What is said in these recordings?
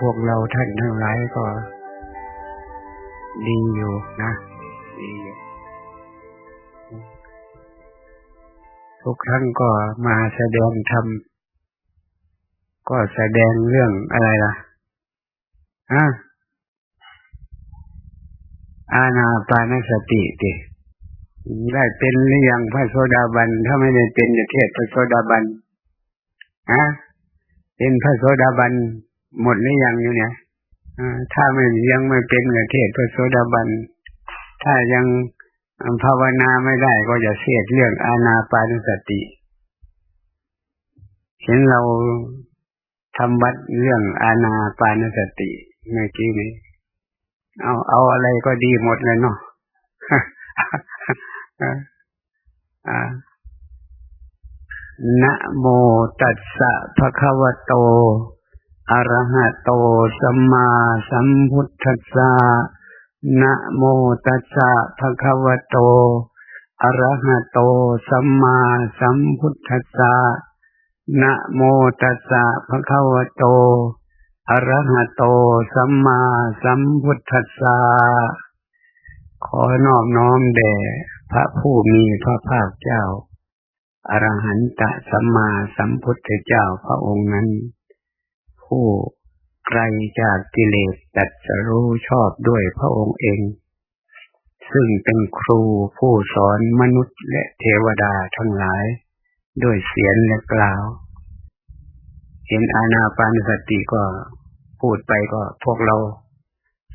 พวกเราท่านทั้งหลายก็ ดีอยู่นะดีอยู่ทุกครั้งก็มาแสดงธรรมก็แสดงเรื่องอะไรล่ะอะอาณาปานสติติได้เป็นหรือยังพระโสดาบัน ถ้าไม่ได้เป็นจะเทศพระโสดาบันฮะเป็นพระโสดาบัน หมดหรือยังอยู่เนี่ยถ้าไม่ยังไม่เป็นกเทศพระโสดาบัน ถ้ายังภาวนาไม่ได้ก็จะเสียเรื่องอาณาปานสติ เห็นเราทำวัดเรื่องอาณาปานสติเมื่อกี้นี้ เอาเอาอะไรก็ดีหมดเลยเนาะนะโมตัสสะภะคะวะโต อรหะโตสัมมาสัมพุทธัสสะนะโมตัสสะภะคะวะโตอรหะโตสัมมาสัมพุทธัสสะนะโมตัสสะภะคะวะโตอรหะโตสัมมาสัมพุทธัสสะขอนอบน้อมแด่พระผู้มีพระภาคเจ้าอรหันตสัมมาสัมพุทธเจ้าพระองค์นั้น ผู้ไกลจากกิเลสตัดสรู้ชอบด้วยพระองค์เอง ซึ่งเป็นครูผู้สอนมนุษย์และเทวดาทั้งหลายด้วยเสียงและกล่าว เห็นอาณาปานสติก็พูดไปก็พวกเรา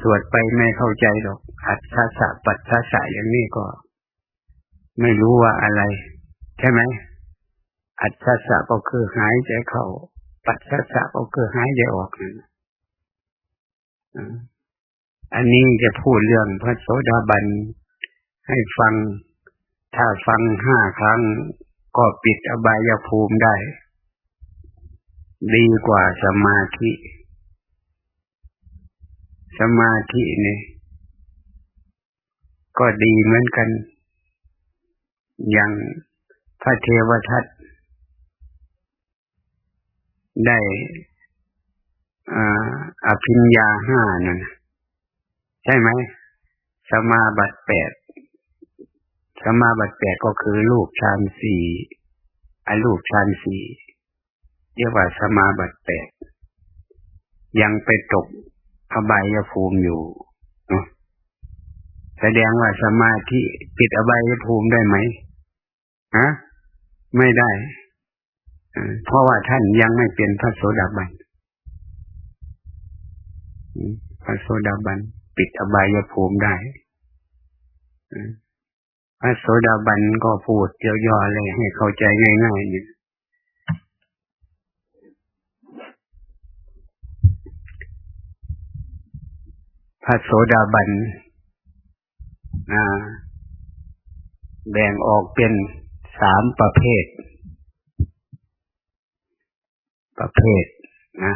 สวดไปไม่เข้าใจหรอก อัดชาสะปัดชาสะอย่างนี้ก็ ไม่รู้ว่าอะไร ใช่ไหมอัจฉริยะก็คือหายใจเข้า ปัจฉริยะก็คือหายใจออกอันนี้จะพูดเรื่องพระโสดาบันให้ฟัง ถ้าฟังห้าครั้งก็ปิดอบายภูมิได้ ดีกว่าสมาธิ สมาธินี่ก็ดีเหมือนกัน อย่างพระเทวทัต ได้อภิญญาห้านั่นใช่ไหมสมาบัติแปดสมาบัติแปดก็คือลูกชานสี่อลูกชานสี่เรียกว่าสมาบัติแปดยังไปตกอบายภูมิอยู่แสดงว่าสมาธิปิดอบายภูมิได้ไหมฮะไม่ได้ เพราะว่าท่านยังไม่เป็นพระโสดาบันพระโสดาบันปิดอบายภูมิได้พระโสดาบันก็พูดย่อๆเลยให้เข้าใจง่ายๆเนี่ยพระโสดาบันแบ่งออกเป็นสามประเภท ประเภทนะ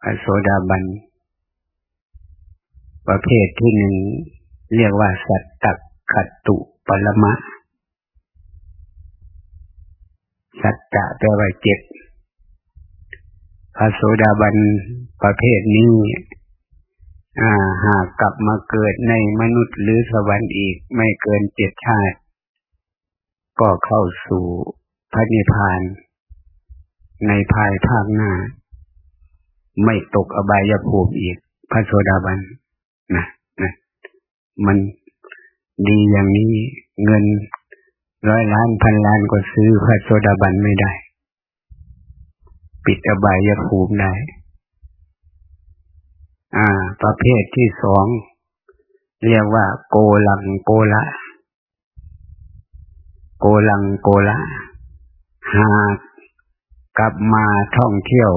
พระโสดาบัน ประเภทที่หนึ่งเรียกว่าสัตตขัตตุปรมะ สัตตะแปลว่าเจ็ดพระโสดาบันประเภทนี้หากกลับมาเกิดในมนุษย์หรือสวรรค์อีกไม่เกินเจ็ดชาติ ก็เข้าสู่พระนิพพาน ในภายภาคหน้า ไม่ตกอบายภูมิอีก พระโสดาบันนะนะมันดีอย่างนี้เงินร้อยล้านพันล้านก็ซื้อพระโสดาบันไม่ได้ ปิดอบายภูมิได้ อ่า ประเภทที่สอง เรียกว่า โกลังโกละ โกลังโกละ หาก กลับมาท่องเที่ยว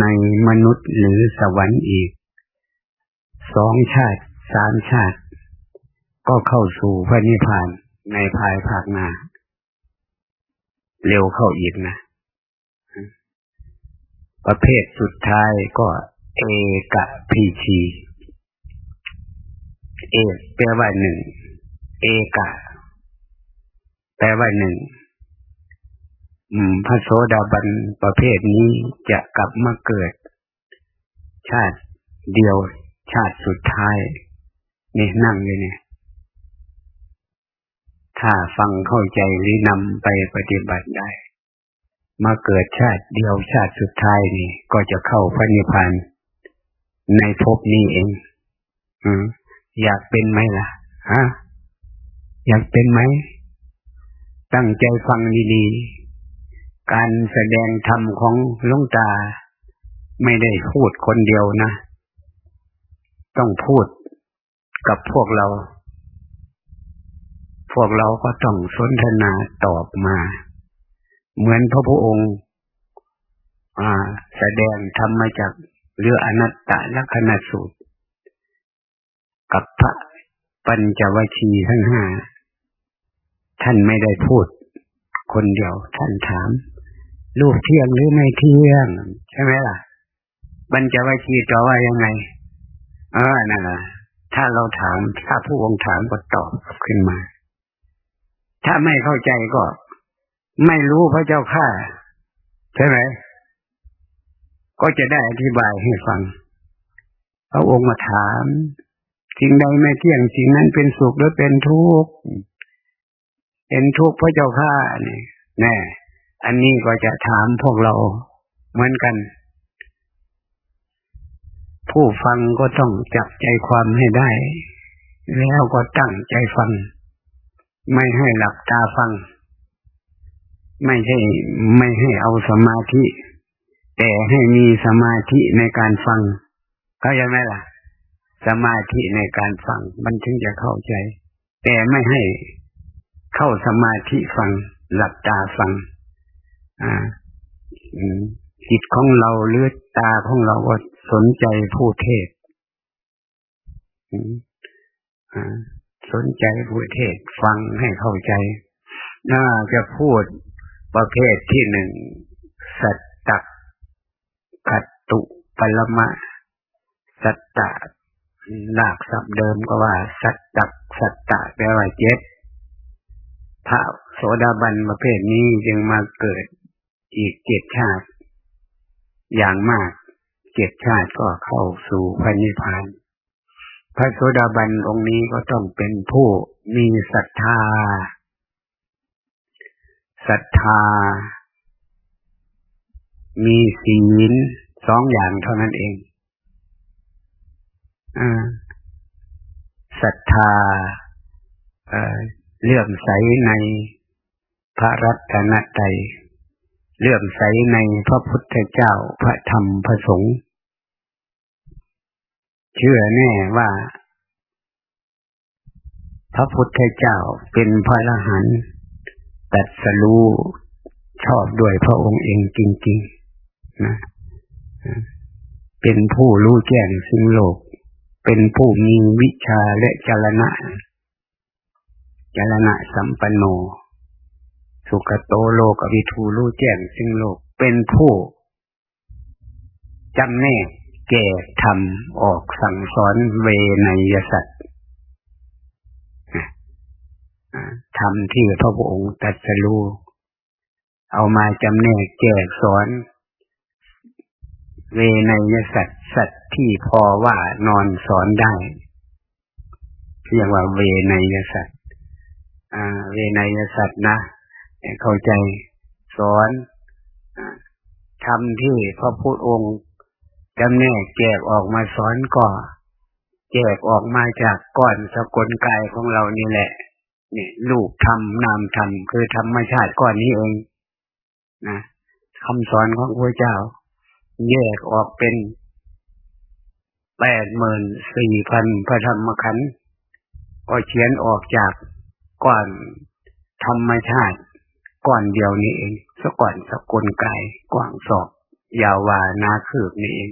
ในมนุษย์หรือสวรรค์อีก สองชาติสามชาติ ก็เข้าสู่พระนิพพานในภายภาคหน้า เร็วเข้าอีกนะ ประเภทสุดท้ายก็เอกพีชีเอกแปลว่าหนึ่ง เอกแปลว่าหนึ่ง พระโสดาบันประเภทนี้จะกลับมาเกิด ชาติเดียวชาติสุดท้าย นี่นั่งเลยเนี่ย ถ้าฟังเข้าใจหรือนำไปปฏิบัติได้ มาเกิดชาติเดียวชาติสุดท้ายนี่ ก็จะเข้าพระนิพพานในภพนี้เองอืมอยากเป็นไหมล่ะฮะอยากเป็นไหม ตั้งใจฟังดีๆ การแสดงธรรมของลวงตา ไม่ได้พูดคนเดียวนะ ต้องพูดกับพวกเรา พวกเราก็ต้องสนทนาตอบมา เหมือนพระพุทธองค์อ่าแสดงธรรมมาจากเรืออนัตตลักษณสูตร กับพระปัญจวัคคีทั้งห้าท่านไม่ได้พูดคนเดียวท่านถาม ลูกเที่ยงหรือไม่เที่ยง ใช่ไหมล่ะปัญจวัคคีย์ตอว่ายังไงเออนั่นแหละถ้าเราถามถ้าผู้องค์ถามก็ตอบขึ้นมา ถ้าไม่เข้าใจก็ ไม่รู้พระเจ้าข้าใช่ไหมก็จะได้อธิบายให้ฟังพระองค์มาถามสิ่งใดไม่เที่ยงสิ่งนั้นเป็นสุขหรือเป็นทุกข์เป็นทุกข์พระเจ้าข้านี่แน่ อันนี้ก็จะถามพวกเราเหมือนกัน ผู้ฟังก็ต้องจับใจความให้ได้ แล้วก็ตั้งใจฟัง ไม่ให้หลับตาฟัง ไม่ใช่ไม่ให้เอาสมาธิ แต่ให้มีสมาธิในการฟัง เข้าใจไหมล่ะ สมาธิในการฟัง มันถึงจะเข้าใจ แต่ไม่ให้เข้าสมาธิฟัง หลับตาฟัง อ่าจิตของเราเลือดตาของเราก็สนใจผู้เทศสนใจผู้เทศฟังให้เข้าใจ น่าจะพูดประเภทที่หนึ่ง สัตตขัตตุปรมะ สัตตะหลากศัพท์เดิมก็ว่า สัตตะสัตตะแปลว่าเจ็ดพระโสดาบันประเภทนี้จึงมาเกิด อีกเจ็ดชาติ อย่างมากเจ็ดชาติก็เข้าสู่พระนิพพาน พระโสดาบันองค์นี้ก็ต้องเป็นผู้มีศรัทธาศรัทธา มีศีลสองอย่างเท่านั้นเองอศรัทธาเลื่อมใสในพระรัตนตรัย เลื่อมใสในพระพุทธเจ้าพระธรรมพระสงฆ์เชื่อแน่ว่า พระพุทธเจ้าเป็นพระอรหันต์ตัดสรู้ชอบด้วยพระองค์เองจริง ๆ นะ เป็นผู้รู้แจ้งสิ่งโลก เป็นผู้มีวิชาและจรณะจรณะสัมปันโน สุขโตโลกวิทูรู้แจ้งสิ่งโลกเป็นผู้จำแนกแก่ทำออกสั่งสอนเวนยสัตว์ทำที่พระองค์ตัดสรู้เอามาจำแนกแจกสอน เวนยสัตว์สัตว์ที่พอว่านอนสอนได้เรียกว่าเวนยสัตว์เวนยสัตว์นะ เข้าใจสอนทำที่พระพุทธองค์จำแนกแจกออกมาสอนก่อ แจกออกมาจากก้อนสกลกายของเรานี่แหละนี่ลูกทำนามทำคือธรรมชาติก้อนนี้เองนะคำสอนของพระเจ้า แยกออกเป็นแปดหมื่นสี่พันพระธรรมขันธ์ก็เขียนออกจากก่อนธรรมชาติ ก่อนเดียวนี้เองสก่อนสกุลกายกว้างศอกยาววานาคืบนี่เอง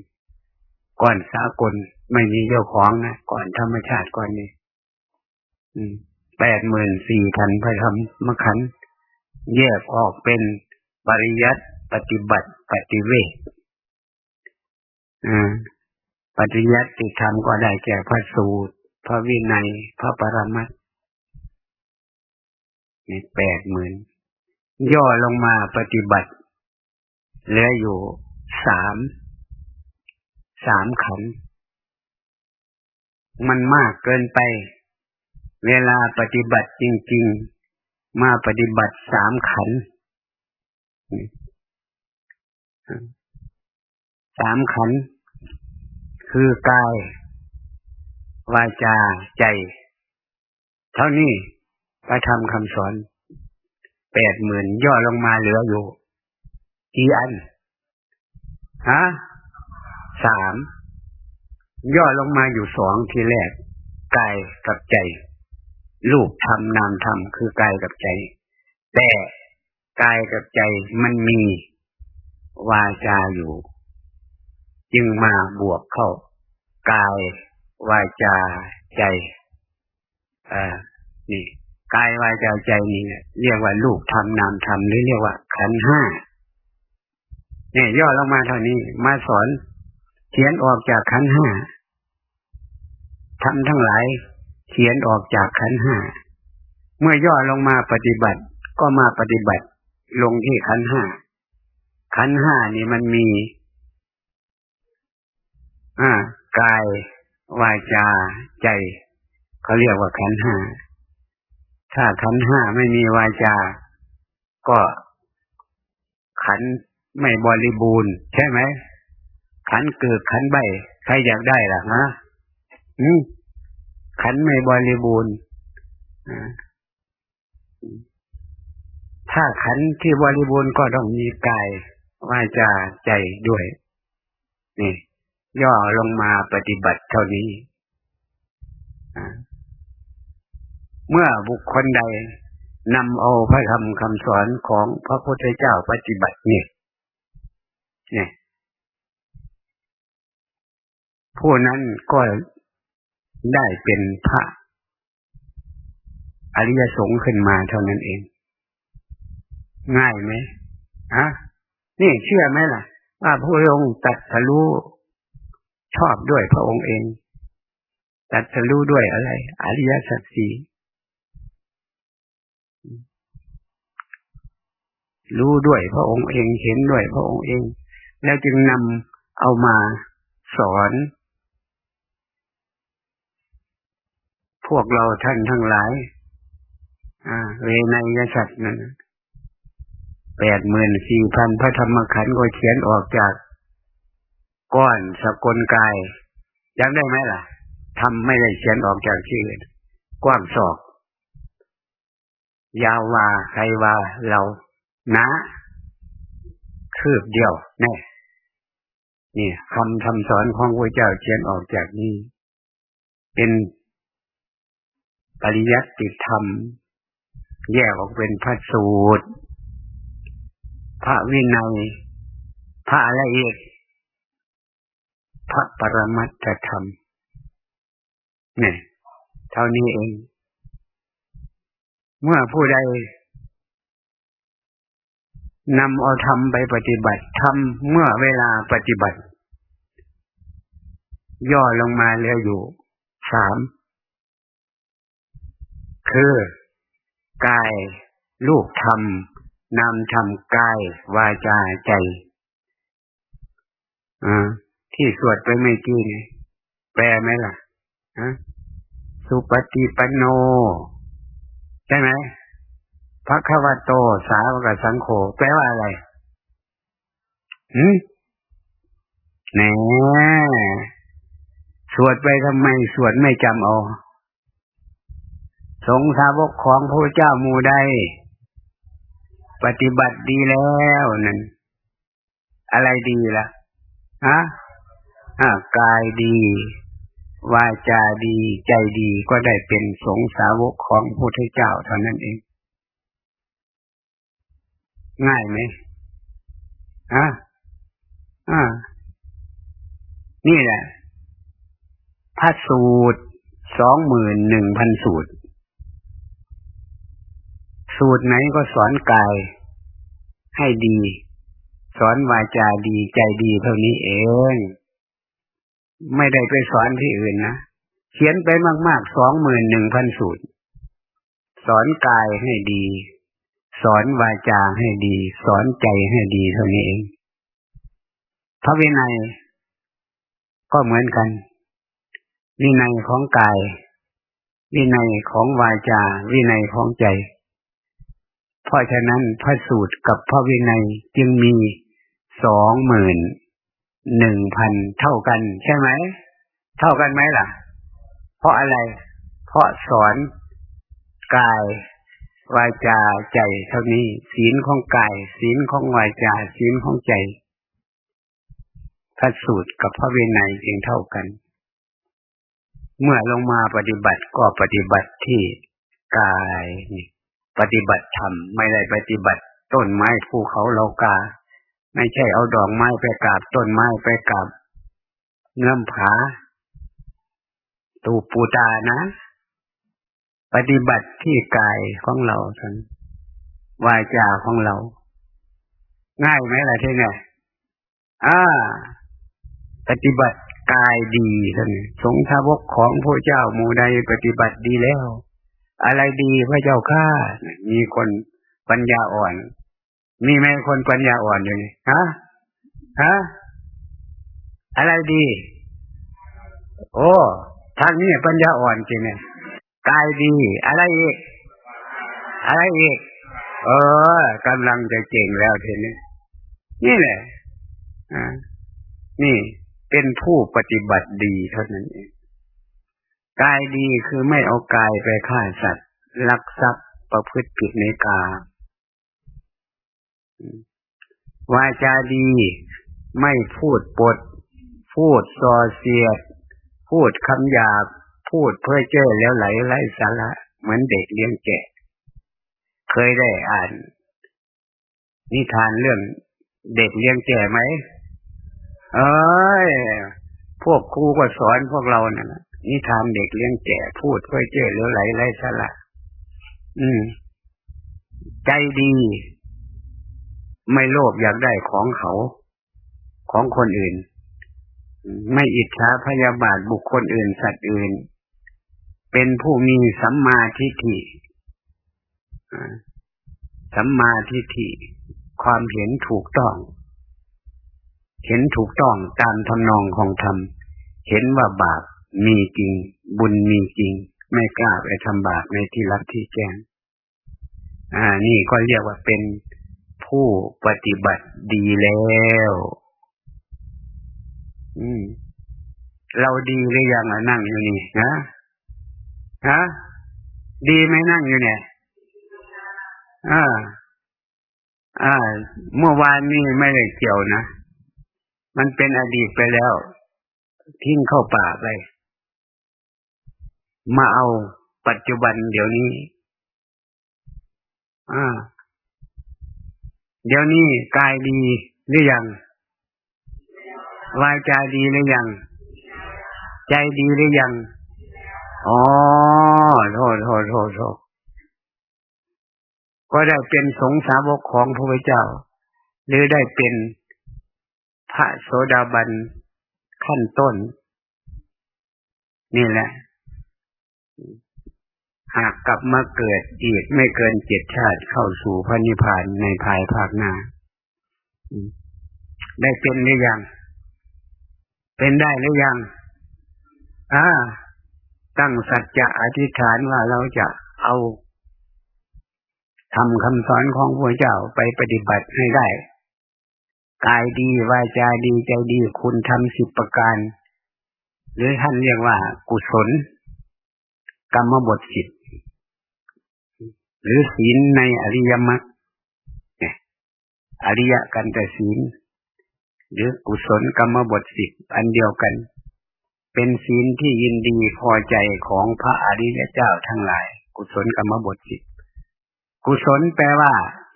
ก่อนสากลไม่มีเจ้าของนะ ก่อนธรรมชาติก่อนนี้แปดหมื่นสี่พันพระธรรมขันธ์แยกออกเป็นปริยัติปฏิบัติปฏิเวทปฏิยัติธรรมก็ได้แก่พระสูตร พระวินัย พระปรมัตในแปดหมื่น ย่อลงมาปฏิบัติเหลืออยู่สามสามขัน มันมากเกินไป เวลาปฏิบัติจริง ๆ มาปฏิบัติสามขันสามขัน คือกาย วาจาใจ เท่านี้พระธรรมคำสอน แปดหมื่นย่อลงมาเหลืออยู่กี่อันฮะสามย่อลงมาอยู่สองทีแรกกายกับใจลูกทำนามทำคือกายกับใจ แต่กายกับใจมันมีวาจาอยู่ จึงมาบวกเข้ากายวาจาใจอ่านี่ กายวาจาใจนี่เรียกว่าลูกทำนามทำหรือเรียกว่า ขันห้าเนี่ยย่อลงมาเท่านี้มาสอนเขียนออกจากขันห้าทำทั้งหลาย เขียนออกจากขันห้าเมื่อย่อลงมาปฏิบัติ ก็มาปฏิบัติ ลงที่ขันห้าขันห้านี่มันมี อ่ากายวาจาใจ เขาเรียกว่าขันห้า ถ้าขันห้าไม่มีวาจา ก็ขันไม่บริบูรณ์ ใช่ไหม ขันเกิดขันใบ ใครอยากได้ล่ะฮะอืมขันไม่บริบูรณ์ถ้าขันที่บริบูรณ์ก็ต้องมีกายวาจาใจด้วย นี่ ย่อลงมาปฏิบัติเท่านี้ เมื่อบุคคลใดนำเอาพระธรรมคำสอนของพระพุทธเจ้าปฏิบัติเนี่ยเนี่ยผู้นั้นก็ได้เป็นพระอริยสงฆ์ขึ้นมาเท่านั้นเอง ง่ายไหมฮะนี่เชื่อไหมล่ะ ว่าพระองค์ตัดสรู้ชอบด้วยพระองค์เอง ตัดสรู้ด้วยอะไร อริยสัจสี่ รู้ด้วยพระองค์เองเห็นด้วยพระองค์เอง แล้วจึงนำเอามาสอน พวกเราท่านทั้งหลายเวนยสัตว์นั้นแปดหมื่นสี่พันพระธรรมขันธ์ก็เขียนออกจาก ก้อนสกลกายยังได้ไหมล่ะทำไม่ได้เขียนออกจากที่อื่นกว้างศอก ยาววาใครวาเรา นะคืบเดียวแน่นี่คำทำสอนของพระเจ้าเขียนออกจากนี้ เป็นปริยัติธรรม แยกออกเป็นพระสูตร พระวินัย พระอะไรอีกพระปรมัตถธรรมเนี่ยเท่านี้เอง เมื่อผู้ใด นำเอาทำไปปฏิบัติทำเมื่อเวลาปฏิบัติ ย่อลงมาเหลืออยู่สามคือกายลูกธรรมนำทำกายวาจาใจอ่าที่สวดไปไม่กี่นี่แปลไหมล่ะฮะสุปฏิปันโน ใช่ไหม พระควโตสาวกสังโฆแปลว่าอะไรหืมแหนสวดไปทำไมสวดไม่จำเอาสงสาวกของพระเจ้ามูได้ ปฏิบัติดีแล้วนั่นอะไรดีละ่ะฮะอ่ากายดี วาจาดีใจดีก็ได้เป็นสงสาวกของพระเจ้าเท่านั้นเอง ง่ายไหมอะอ่า นี่แหละพระสูตรสองหมื่นหนึ่งพันสูตร สูตรไหนก็สอนกาย ให้ดี สอนวาจาดีใจดีเท่านี้เอง ไม่ได้ไปสอนที่อื่นนะ เขียนไปมากๆสองหมื่นหนึ่งพันสูตร สอนกายให้ดี สอนวาจาให้ดี สอนใจให้ดีเท่านี้เอง พระวินัยก็เหมือนกัน วินัยของกาย วินัยของวาจา วินัยของใจ เพราะฉะนั้นพระสูตรกับพระวินัยจึงมีสองหมื่นหนึ่งพันเท่ากัน ใช่ไหม เท่ากันไหมล่ะ เพราะอะไร เพราะสอนกาย วาจาใจเท่านี้ ศีลของกาย ศีลของวาจา ศีลของใจพระสูตรกับพระเวไนยเองเท่ากัน เมื่อลงมาปฏิบัติก็ปฏิบัติที่กายนี่ปฏิบัติธรรมไม่ได้ปฏิบัติ ต้นไม้ภูเขาเลากา ไม่ใช่เอาดอกไม้ไปกราบต้นไม้ไปกราบเงื่อมผา ตูปูตานะ ปฏิบัติที่กายของเราทั้งวาจาของเรา ง่ายไหมล่ะที่ไงอ่า ปฏิบัติกายดีท่านสงฆ์ทาวกของพระเจ้าหมู่ใดปฏิบัติดีแล้ว อะไรดีพระเจ้าข้ามีคนปัญญาอ่อน มีไหมคนปัญญาอ่อนอยู่นี่ฮะฮะอะไรดี โอ้ทางนี้ปัญญาอ่อนจริงเนี่ย กายดี อะไรอีก อะไรอีก เออกำลังจะเก่งแล้วทีนี้ นี่แหละอ่านี่เป็นผู้ปฏิบัติดีเท่านั้นเองกายดีคือไม่เอากายไปฆ่าสัตว์ลักทรัพย์ประพฤติผิดในกาวาจาดี ไม่พูดปด พูดซอเสียด พูดคำหยาบ พูดเพื่อเจ้อแล้วไหลไร้สาระเหมือนเด็กเลี้ยงแกะ เคยได้อ่าน นิทานเรื่องเด็กเลี้ยงแกะไหมเอ้ยพวกครูก็สอนพวกเราเนี่ยนิทานเด็กเลี้ยงแกะพูดเพื่อเจ้อแล้วไหลไร้สาระอืม ใจดี ไม่โลภอยากได้ของเขา ของคนอื่น ไม่อิจฉาพยาบาทบุคคลอื่นสัตว์อื่น เป็นผู้มีสัมมาทิฏฐิสัมมาทิฏฐิความเห็นถูกต้อง เห็นถูกต้องตามทำนองของธรรม เห็นว่าบาปมีจริง บุญมีจริง ไม่กล้าไปทำบาปในที่รับที่แจ้งอ่า นี่ก็เรียกว่าเป็นผู้ปฏิบัติดีแล้ว อืม เราดีหรือยังนั่งอยู่นี่นะ ฮะดีไหมนั่งอยู่เนี่ยอ่าอ่า เมื่อวานนี้ไม่ได้เกี่ยวนะ มันเป็นอดีตไปแล้ว ทิ้งเข้าป่าไป มาเอาปัจจุบันเดี๋ยวนี้ อ่า เดี๋ยวนี้กายดีหรือยัง วายจาดีหรือยัง ใจดีหรือยัง อ๋อโทษโทษโทษโทษก็ได้เป็นสงสาวกของพระพุทธเจ้า หรือได้เป็นพระโสดาบันขั้นต้น นี่แหละ หากกลับมาเกิดอีกไม่เกินเจ็ดชาติเข้าสู่พระนิพพานในภายภาคหน้า ได้เป็นหรือยัง เป็นได้หรือยัง อ่า ตั้งสัจจะอธิษฐานว่าเราจะเอาทำคำสอนของพระเจ้าไปปฏิบัติให้ได้ กายดีวาจาดีใจดีคุณทำสิบประการ หรือท่านเรียกว่า กุศล กรรมบทสิบหรือศีลในอริยมรรคอริยกันแต่ศีล หรือกุศลกรรมบทสิบอันเดียวกัน เป็นศีลที่ยินดีพอใจของพระอริยเจ้าทั้งหลาย กุศลกรรมบทสิกุศลแปลว่า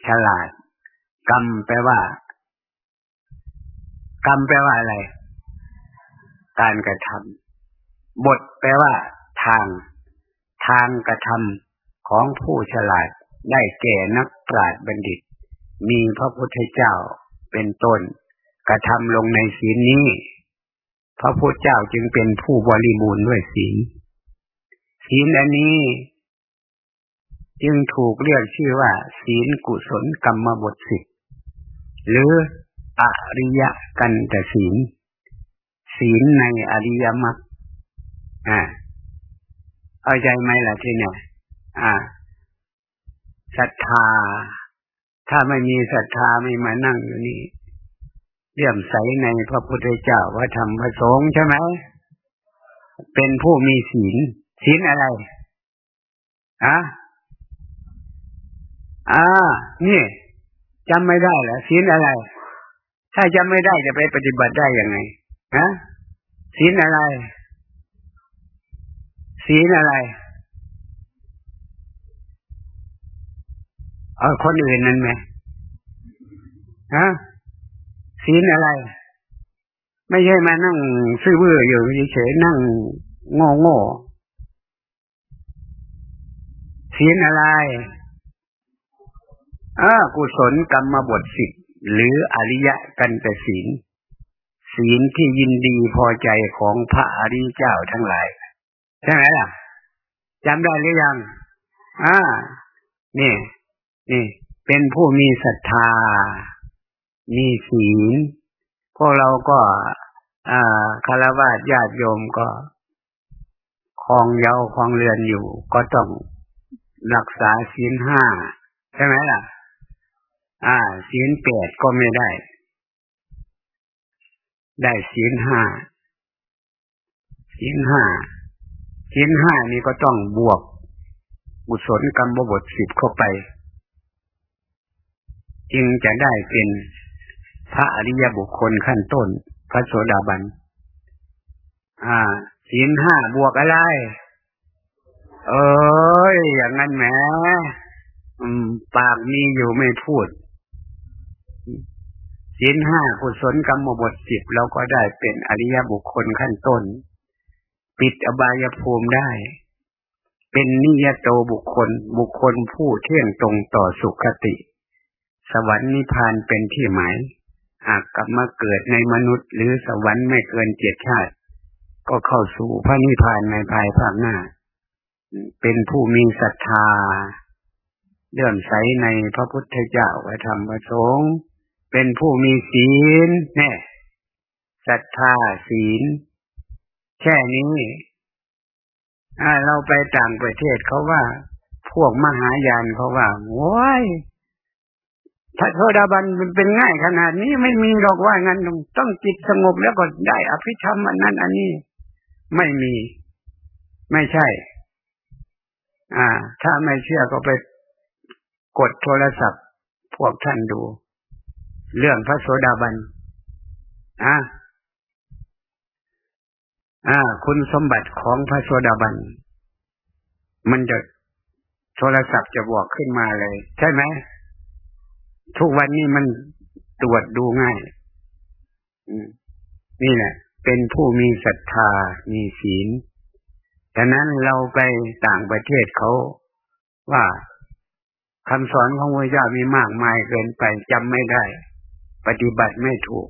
ฉลาด กรรมแปลว่า กรรมแปลว่าอะไร การกระทำบทแปลว่า ทาง ทางกระทำของผู้ฉลาดได้แก่นักปราชญ์บัณฑิต มีพระพุทธเจ้าเป็นต้น กระทำลงในศีลนี้ พระพุทธเจ้าจึงเป็นผู้บริบูรณ์ด้วยศีล ศีลอันนี้ จึงถูกเรียกชื่อว่า ศีลกุศลกรรมบทสิบหรืออริยกันตศีล ศีลในอริยมรรคอ่าเอาใจไหมล่ะที่เนี่ยอ่าศรัทธา ถ้าไม่มีศรัทธาไม่มานั่งอยู่นี่ ลื่อมใสในพระพุทธเจ้าพระธรรมพระสงฆ์ใช่ไหมเป็นผู้มีศีลศีลอะไรอะอ่า นี่จำไม่ได้เหรอศีลอะไร ถ้าจำไม่ได้จะไปปฏิบัติได้ยังไงฮะศีลอะไรศีลอะไรเอาคนอื่นนั่นไหมฮะ ศีลอะไร ไม่ใช่มานั่งซื่อเบื่ออยู่เฉยๆนั่งโง่โง่ศีลอะไรอ่ากุศลกรรมบทสิบหรืออริยะกันแต่ศีล ศีลที่ยินดีพอใจของพระอริยเจ้าทั้งหลาย ใช่ไหมล่ะจำได้หรือยังอ่านี่นี่เป็นผู้มีศรัทธา มีศีลพวกเราก็ อ่าคารวะญาติโยมก็คลองเยาคลองเรือนอยู่ ก็ต้องรักษาศีลห้าใช่ไหมล่ะ อ่าศีลแปดก็ไม่ได้ ได้ศีลห้าศีลห้าศีลห้านี่ก็ต้องบวกบุศลกรรมบทสิบเข้าไป จึงจะได้เป็น พระอริยบุคคลขั้นต้น พระโสดาบัน อ่าศีลห้าบวกอะไร เอ้ย อย่างนั้นแหมปากมีอยู่ไม่พูดศีลห้ากุศลกรรมบทสิบเราก็ได้เป็นอริยบุคคลขั้นต้น ปิดอบายภูมิได้ เป็นนิยโตบุคคล บุคคลผู้เที่ยงตรงต่อสุขติ สวรรค์นิพพานเป็นที่หมาย หากกลับมาเกิดในมนุษย์หรือสวรรค์ไม่เกินเจ็ดชาติ ก็เข้าสู่พระนิพพานในภายภาคหน้า เป็นผู้มีศรัทธาเลื่อมใสในพระพุทธเจ้าพระธรรมพระสงฆ์เป็นผู้มีศีลแน่ศรัทธาศีล แค่นี้อ่าเราไปต่างประเทศเขาว่า พวกมหายานเขาว่าโว้ย พระโสดาบันมันเป็นง่ายขนาดนี้ไม่มีหรอกว่างั้นต้องจิตสงบแล้วก็ได้อภิธรรมอันนั้นอันนี้ ไม่มี ไม่ใช่ อ่า ถ้าไม่เชื่อก็ไปกดโทรศัพท์ พวกท่านดู เรื่องพระโสดาบันอ่าอ่า คุณสมบัติของพระโสดาบัน มันจะโทรศัพท์จะบอกขึ้นมาเลย ใช่ไหม ทุกวันนี้มันตรวจดูง่ายนี่แหละ เป็นผู้มีศรัทธา มีศีลฉะนั้นเราไปต่างประเทศเขาว่าคำสอนของพระเจ้ามีมากมายเกินไปจำไม่ได้ ปฏิบัติไม่ถูก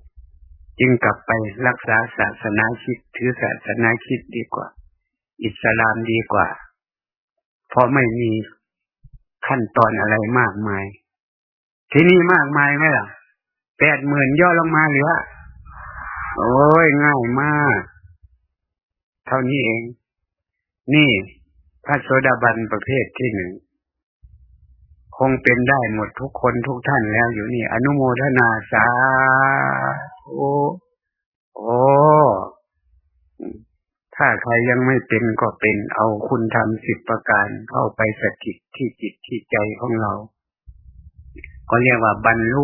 จึงกลับไปรักษาศาสนาคิดถือศาสนาคิดดีกว่า อิสลามดีกว่า เพราะไม่มีขั้นตอนอะไรมากมาย ที่นี่มากมายไหมล่ะแปดหมื่นย่อลงมาเหลือโอ้ยง่ายมาก เท่านี้เอง นี่พระโสดาบันประเภทที่หนึ่งคงเป็นได้หมดทุกคนทุกท่านแล้วอยู่นี่ อนุโมทนาสาโอโอ้ถ้าใครยังไม่เป็นก็เป็น เอาคุณทำสิบประการเข้าไปสกิดที่จิตที่ใจของเรา ก็เรียกว่าบรรลุ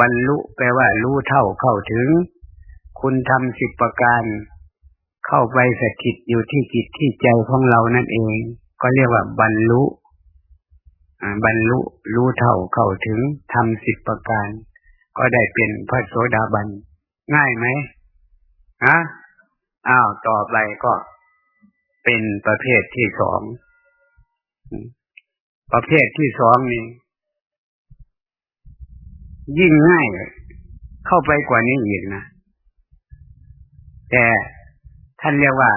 บรรลุแปลว่า รู้เท่าเข้าถึง คุณทำสิบประการ เข้าไปสกิดอยู่ที่จิตที่ใจของเรานั่นเอง ก็เรียกว่าบรรลุบรรลุรู้เท่าเข้าถึงทำสิบประการ ก็ได้เป็นพระโสดาบัน ง่ายไหมฮะอ้าวต่อไปก็เป็นประเภทที่สอง ประเภทที่สองนี่ ยิ่งง่ายเข้าไปกว่านี้อีกนะ แต่ท่านเรียกว่า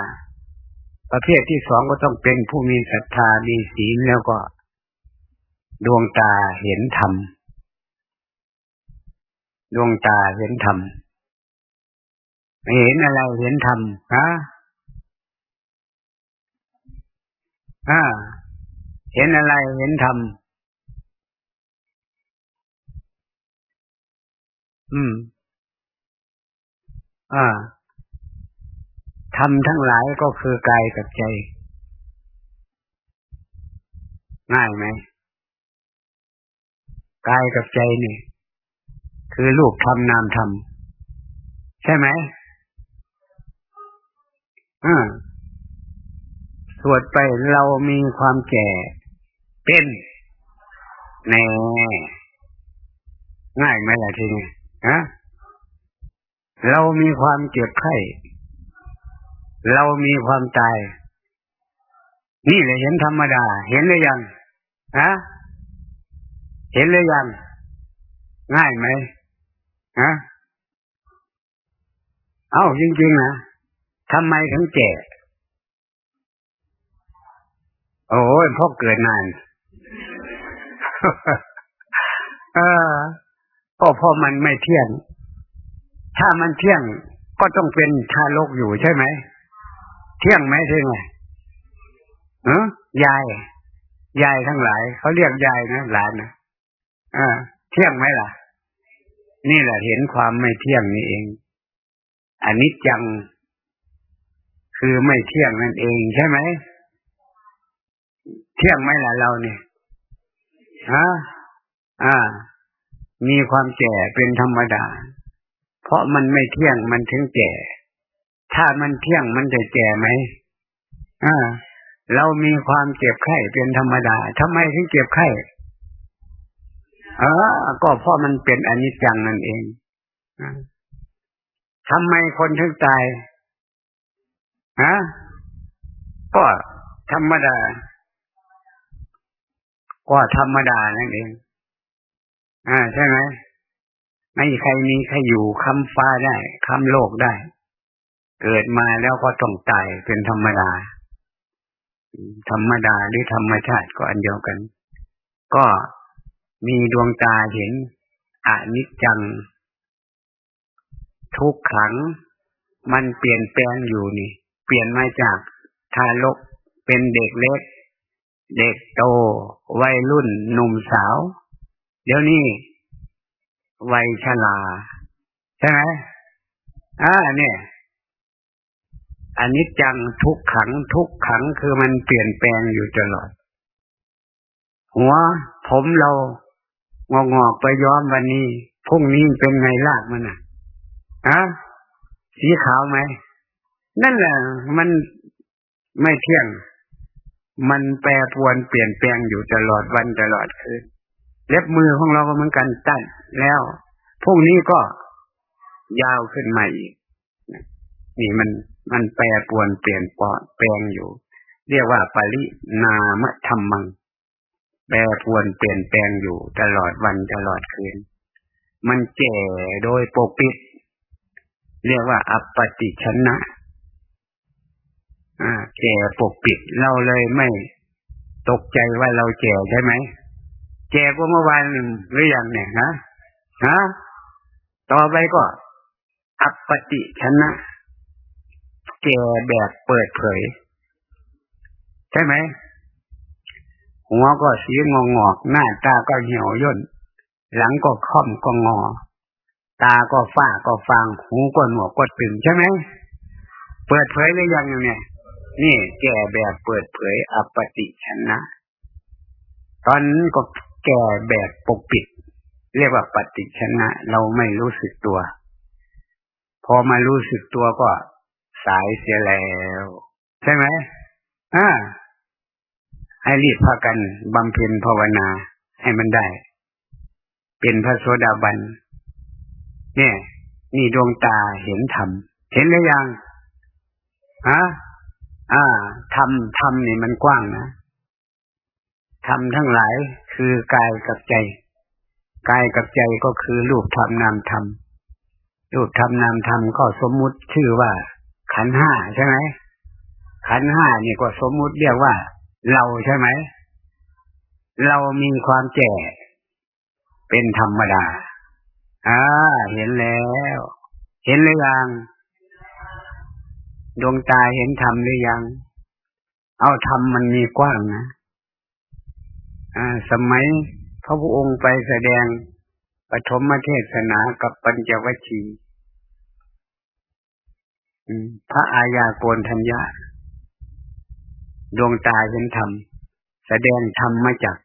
ประเภทที่สองก็ต้องเป็นผู้มีศรัทธามีศีลแล้วก็ ดวงตาเห็นธรรม ดวงตาเห็นธรรมเห็นอะไรเห็นธรรมฮะอ่าเห็นอะไรเห็นธรรม อืม อ่าธรรมทั้งหลายก็คือกายกับใจ ง่ายไหมกายกับใจนี่คือลูกทำนามทำใช่ไหมอ่าสวดไปเรามีความแก่เป็นแน่ง่ายไหมล่ะทีนี้ ฮะเรามีความเจ็บไข้ เรามีความตาย นี่เลยเห็นธรรมดา เห็นหรือยังฮะเห็นหรือยัง ง่ายไหมฮะเอ้าจริงๆนะทำไมถึงแก่โอ้ยพ่อเกิดนาน เออ ก็เพราะมันไม่เที่ยง ถ้ามันเที่ยงก็ต้องเป็นทารกอยู่ใช่ไหม เที่ยงไหมใช่ไหมเออยาย ยายทั้งหลายเขาเรียกยายนะหลานนะอ่าเที่ยงไหมล่ะ นี่แหละเห็นความไม่เที่ยงนี่เองอันนี้จัง คือไม่เที่ยงนั่นเองใช่ไหม เที่ยงไหมล่ะเราเนี่ยฮะอ่า มีความแก่เป็นธรรมดา เพราะมันไม่เที่ยงมันถึงแก่ ถ้ามันเที่ยงมันจะแก่ไหมอ่าเรามีความเจ็บไข้เป็นธรรมดาทำไมถึงเจ็บไข้เออ ก็เพราะมันเป็นอนิจจังนั่นเองทำไมคนถึงตายฮะก็ธรรมดา ก็ธรรมดานั่นเอง อ่าใช่ไหมไม่ใครมีใครอยู่ค้ำฟ้าได้ค้ำโลกได้ เกิดมาแล้วก็ต้องตายเป็นธรรมดา ธรรมดาหรือธรรมชาติก็อันเดียวกัน ก็มีดวงตาเห็นอนิจจัง ทุกขัง มันเปลี่ยนแปลงอยู่นี่ เปลี่ยนมาจากทารกเป็นเด็กเล็ก เด็กโตวัยรุ่นหนุ่มสาว เดี๋ยวนี้วัยชราใช่ไหมอ่าเนี่ยอันนี้จังทุกขังทุกขังคือมันเปลี่ยนแปลงอยู่ตลอด หัวผมเรางอกงอกไปย้อมวันนี้พรุ่งนี้เป็นไงลากมันอะฮะสีขาวไหม นั่นแหละมันไม่เที่ยง มันแปรปวนเปลี่ยนแปลงอยู่ตลอดวันตลอดคืน เล็บมือของเราก็เหมือนกันตั้นแล้วพรุ่งนี้ก็ยาวขึ้นมาอีกนี่มันมันแปรปวนเปลี่ยนปอแปลงอยู่ เรียกว่าปรินามธรรมัง แปรปวนเปลี่ยนแปลงอยู่ตลอดวันตลอดคืน มันแก่โดยปกปิด เรียกว่าอัปปติชนะแก่ปกปิดเราเลยไม่ตกใจว่าเราแก่ใช่ไหม แก่กว่าเมื่อวานหรือยังเนี่ยนะฮะต่อไปก็อัปปติชนะแก่แบบเปิดเผย ใช่ไหมหัวก็สีงองงอก หน้าตาก็เหี่ยวย่น หลังก็ค่อมก็งอ ตาก็ฝ้าก็ฟาง หูก็หนวกก็ตึงใช่ไหม เปิดเผยหรือยังเนี่ยนี่แก่แบบเปิดเผยอปติชนะ ตอนนี้ก็ แก่แบบปกปิด เรียกว่าปฏิชนะ เราไม่รู้สึกตัว พอมารู้สึกตัวก็สายเสียแล้ว ใช่ไหมอ่าให้รีบพากันบำเพ็ญภาวนาให้มันได้ เป็นพระโสดาบัน เนี่ย นี่ดวงตาเห็นธรรม เห็นหรือยังฮะอ่าทำทำนี่มันกว้างนะ ทำทั้งหลายคือกายกับใจ กายกับใจก็คือรูปธรรมนามธรรม รูปธรรมนามธรรมก็สมมุติชื่อว่า ขันห้าใช่ไหม ขันห้านี่ก็สมมุติเรียกว่า เราใช่ไหม เรามีความแก่ เป็นธรรมดา อ่า เห็นแล้ว เห็นหรือยัง ดวงตาเห็นธรรมหรือยัง เอาธรรมมันมีกว้างนะ สมัยพระพุทธองค์ไปแสดงปฐมเทศนากับปัญจวัคคีพระอาญาโกนทัญญาดวงตาเห็นธรรม แสดงธรรมมาจาก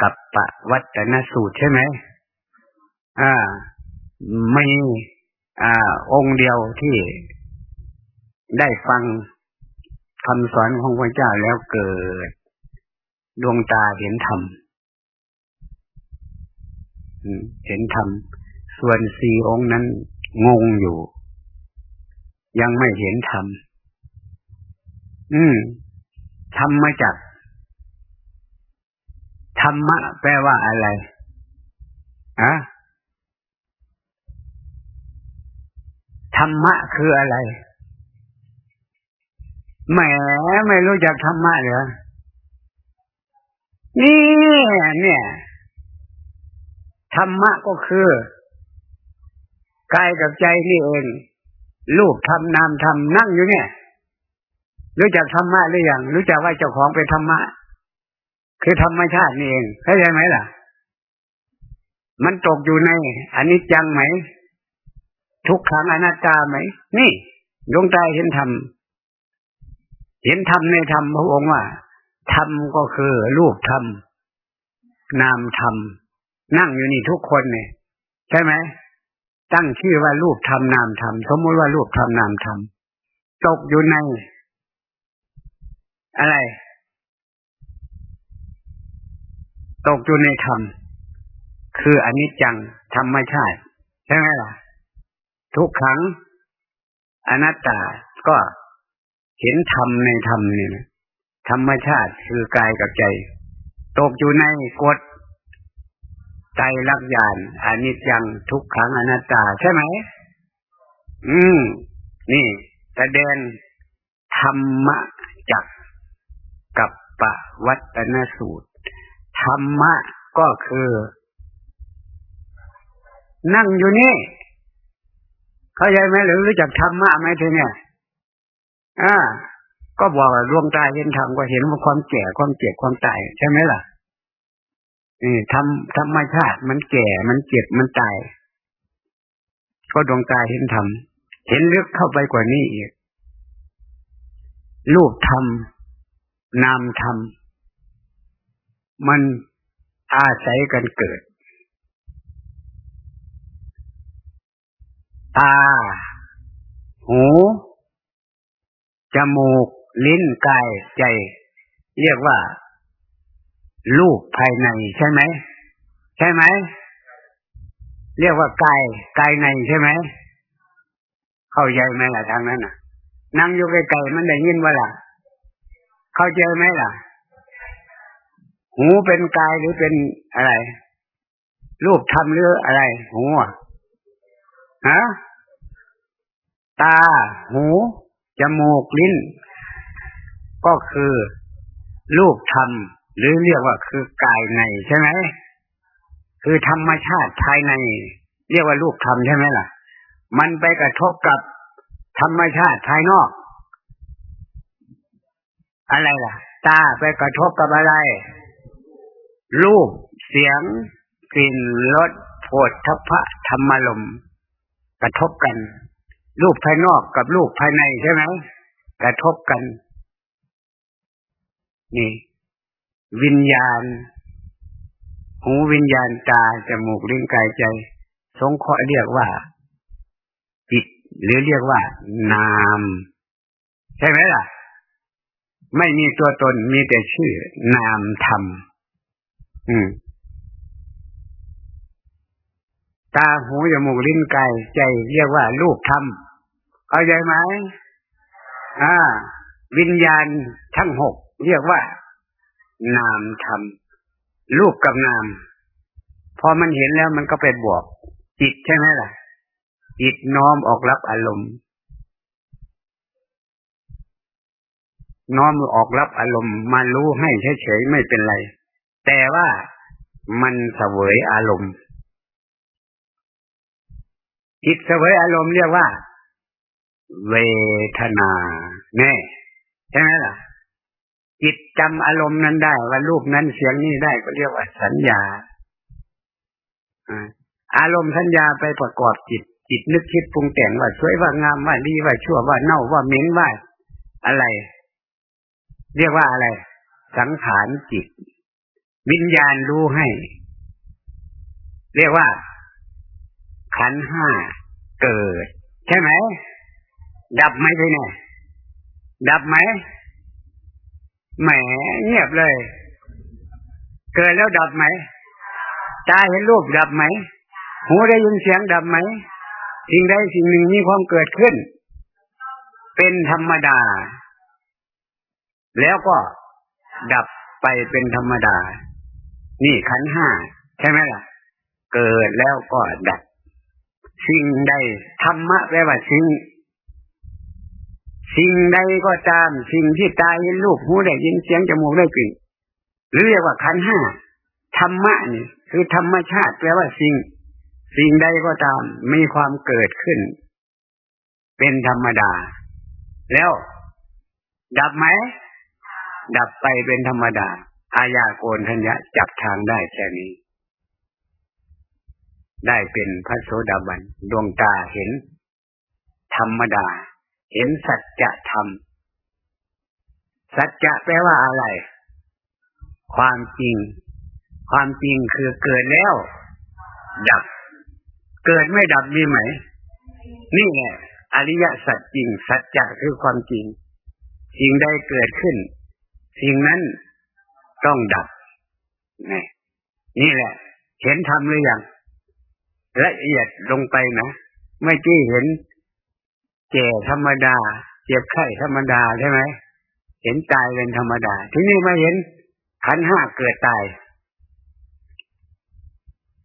กับปะวัตนสูตรใช่ไหม อ่า ไม่ อ่า องค์เดียวที่ได้ฟังคำสอนของพระเจ้าแล้วเกิด ดวงตาเห็นธรรมเห็นธรรม ส่วนสี่องค์นั้นงงอยู่ ยังไม่เห็นธรรม อืมธรรมมาจากธรรมะแปลว่าอะไรอะธรรมะคืออะไรแหมไม่รู้จักธรรมะเหรอ นี่เนี่ยธรรมะก็คือกายกับใจนี่เองรูปทำนามทำนั่งอยู่เนี่ย รู้จักธรรมะหรือยังรู้จักว่าเจ้าของเป็นธรรมะ คือธรรมชาตินี่เองเข้าใจไหมล่ะ มันตกอยู่ในอันนี้จังไหม ทุกขังอนัตตาไหม นี่ดวงใจเห็นธรรมเห็นธรรมในธรรมพระองค์ว่า ธรรมก็คือรูปธรรมนามธรรมนั่งอยู่นี่ทุกคนเนี่ยใช่ไหมตั้งชื่อว่ารูปธรรมนามธรรมสมมติว่ารูปธรรมนามธรรมตกอยู่ใน อะไร ตกอยู่ในธรรมคืออนิจจังธรรมชาติใช่ไหมล่ะ ทุกครั้งอนัตตาก็เห็นธรรมในธรรมนี่นะ ธรรมชาติคือกายกับใจ ตกอยู่ในกฎใจรักยานอนิจจังทุกขังอนัตตาใช่ไหม อืม นี่แสดงธรรมะจักกับปวัตนสูตร ธรรมะก็คือ นั่งอยู่นี่ เข้าใจไหมหรือรู้จักธรรมะไหมทีเนี่ย อ่า ก็บอกว่าดวงตาเห็นธรรมก็เห็นว่าความแก่ความเจ็บความตายใช่ไหมล่ะนี่ทำธรรมชาติมันแก่มันเจ็บมันตาย ก็ดวงตาเห็นธรรมเห็นลึกเข้าไปกว่านี้อีกรูปธรรมนามธรรมมันอาศัยกันเกิด ตา หู จมูก ลิ้นกายใจ เรียกว่ารูปภายในใช่ไหมใช่ไหมเรียกว่ากายกายในใช่ไหมเข้าใจไหมล่ะทางนั้นน่ะนั่งอยู่ไกลๆมันได้ยินว่าล่ะ เข้าใจไหมล่ะ หูเป็นกายหรือเป็นอะไร รูปทำหรืออะไร หูอะฮะตา หู จมูก ลิ้น ก็คือรูปธรรมหรือเรียกว่าคือกายในใช่ไหมคือธรรมชาติภายใน เรียกว่ารูปธรรมใช่ไหมล่ะ มันไปกระทบกับธรรมชาติภายนอก อะไรล่ะ ตาไปกระทบกับอะไร รูปเสียงกลิ่นรสโผฏฐพะธรรมลมกระทบกัน รูปภายนอกกับรูปภายในใช่ไหมกระทบกัน นี่ วิญญาณ หูวิญญาณตาจมูกลิ้นกายใจ สงเคราะห์เรียกว่าจิตหรือเรียกว่า นาม ใช่ไหมล่ะ ไม่มีตัวตนมีแต่ชื่อ นามธรรม อืมตาหูจมูกลิ้นกายใจเรียกว่ารูปธรรมเข้าใจไหมอ่า วิญญาณทั้งหก เรียกว่า นามธรรมรูปกับนาม พอมันเห็นแล้วมันก็ไปบวก จิตใช่ไหมล่ะ จิตน้อมออกรับอารมณ์ น้อมออกรับอารมณ์ มารู้ให้เฉยๆไม่เป็นไร แต่ว่ามันเสวยอารมณ์ จิตเสวยอารมณ์เรียกว่า เวทนา แน่ใช่ไหมล่ะ จิตจำอารมณ์นั้นได้ ว่ารูปนั้นเสียงนี้ได้ก็เรียกว่าสัญญาอารมณ์สัญญาไปประกอบจิต จิตนึกคิดปรุงแต่งว่าสวยว่างามว่าดีว่าชั่วว่าเน่าว่าเหม็นว่าอะไร เรียกว่าอะไร สังขารจิต วิญญาณรู้ให้ เรียกว่า ขันห้าเกิด ใช่ไหม ดับไหมไปเนี่ยดับไหม แหมเงียบเลย เกิดแล้วดับไหม ตาเห็นรูปดับไหม หูได้ยินเสียงดับไหม สิ่งใดสิ่งหนึ่งมีความเกิดขึ้น เป็นธรรมดา แล้วก็ดับไปเป็นธรรมดา นี่ขันห้าใช่ไหมล่ะ เกิดแล้วก็ดับ สิ่งใดธรรมะแปลว่าสิ่ง สิ่งใดก็ตามสิ่งที่ตาเห็นรูปหูได้ยินเสียงจมูกได้กลิ่นหรือเรียกว่าขันห้าธรรมะนี่คือธรรมชาติแปลว่าสิ่ง สิ่งใดก็ตามมีความเกิดขึ้น เป็นธรรมดา แล้ว ดับไหม ดับไปเป็นธรรมดา อายาโกนทัญญะจับทางได้แค่นี้ ได้เป็นพระโสดาบันดวงตาเห็น ธรรมดา เห็นสัจธรรม สัจจะแปลว่าอะไร ความจริง ความจริงคือเกิดแล้ว ดับ เกิดไม่ดับมีไหม นี่ไงอริยสัจจริง สัจจะคือความจริง สิ่งใดเกิดขึ้น สิ่งนั้นต้องดับ นี่นี่แหละ เห็นธรรมหรือยังละเอียดลงไปนะ ไม่ที่เห็น แก่ธรรมดา เจ็บไข้ธรรมดาใช่ไหม เห็นตายเป็นธรรมดา ที่นี่มาเห็นขันห้าเกิดตาย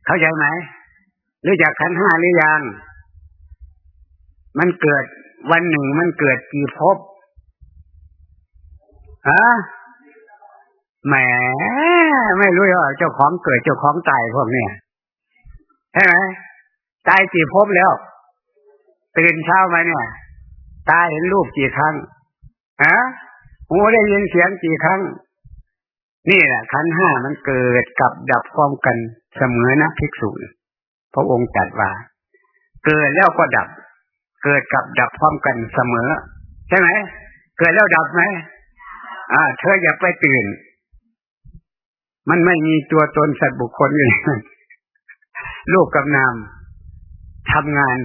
เข้าใจไหมรู้จักขันห้าหรือยัง มันเกิดวันหนึ่งมันเกิดกี่ภพฮะแหมไม่รู้ว่าเจ้าของเกิดเจ้าของตายพวกเนี้ยใช่ไหมตายกี่ภพแล้ว ตื่นเช้ามาเนี่ย ตาเห็นรูปกี่ครั้งฮะหูได้ยินเสียงกี่ครั้ง นี่แหละขันห้ามันเกิดกับดับพร้อมกันเสมอนะภิกษุพระองค์จัดว่า เกิดแล้วก็ดับ เกิดกับดับพร้อมกันเสมอ ใช่ไหมเกิดแล้วดับไหมอ่า เธออย่าไปตื่น มันไม่มีตัวตนสัตว์บุคคลอยู่ลูกกับนามทำงาน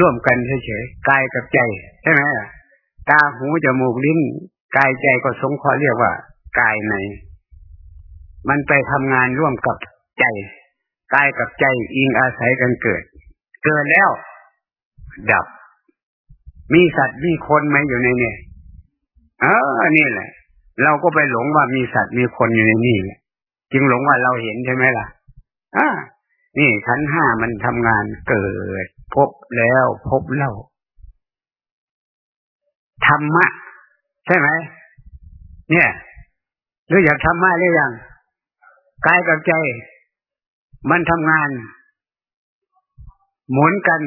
ร่วมกันเฉยๆกายกับใจใช่ไหมตาหูจมูกลิ้นกายใจก็สงเคราะห์เรียกว่ากายในมันไปทำงานร่วมกับใจกายกับใจอิงอาศัยกันเกิด เกิดแล้ว ดับ มีสัตว์มีคนไหมอยู่ในนี่เออนี่แหละ เราก็ไปหลงว่ามีสัตว์มีคนอยู่ในนี่จึงหลงว่าเราเห็นใช่ไหมล่ะอ่านี่ชั้นห้ามันทำงานเกิด พบแล้วพบเล่า ธรรมะ ใช่ไหม เนี่ยรู้อยากธรรมะหรือยังกายกับใจ มันทำงาน หมุนกัน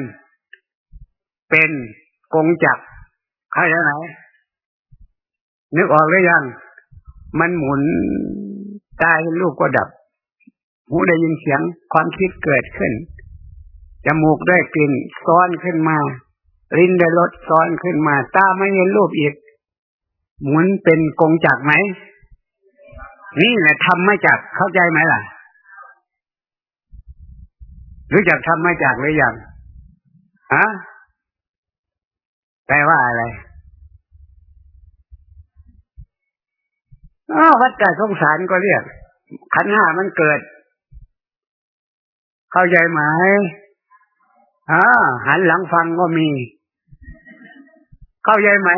เป็นกงจักรเข้าใจไหมนึกออกหรือยัง มันหมุนตายลูกก็ดับ หูได้ยินเสียงความคิดเกิดขึ้น จมูกได้กลิ่นซ้อนขึ้นมา ลิ้นได้รสซ้อนขึ้นมา ตาไม่เห็นรูปอีก หมุนเป็นกงจักไหม นี่แหละทำไม่จักเข้าใจไหมล่ะ รู้จักทำไมาจากหรือยังฮะแปลว่าอะไรอ๋อวัดใจสงสารก็เรียกขันห้ามันเกิด เข้าใจไหม อ่าหันหลังฟังก็มี เข้าใจไหม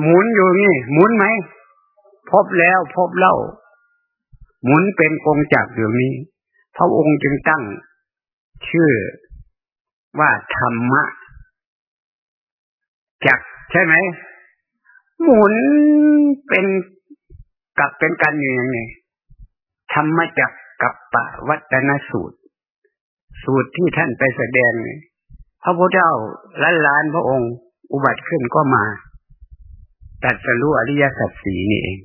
หมุนอยู่นี่ หมุนไหม พบแล้วพบเล่า หมุนเป็นกงจักรอยู่นี้ พระองค์จึงตั้ง ชื่อว่าธรรมะ จักใช่ไหม หมุนเป็นกับเป็นกันอยู่อย่างนี้ธรรมจักกับปะวัตนสูตร สูตรที่ท่านไปแสดงพระพุทธเจ้าล้านล้านพระองค์ อุบัติขึ้นก็มา ตัดสรู้อริยสัจสีนี่เอง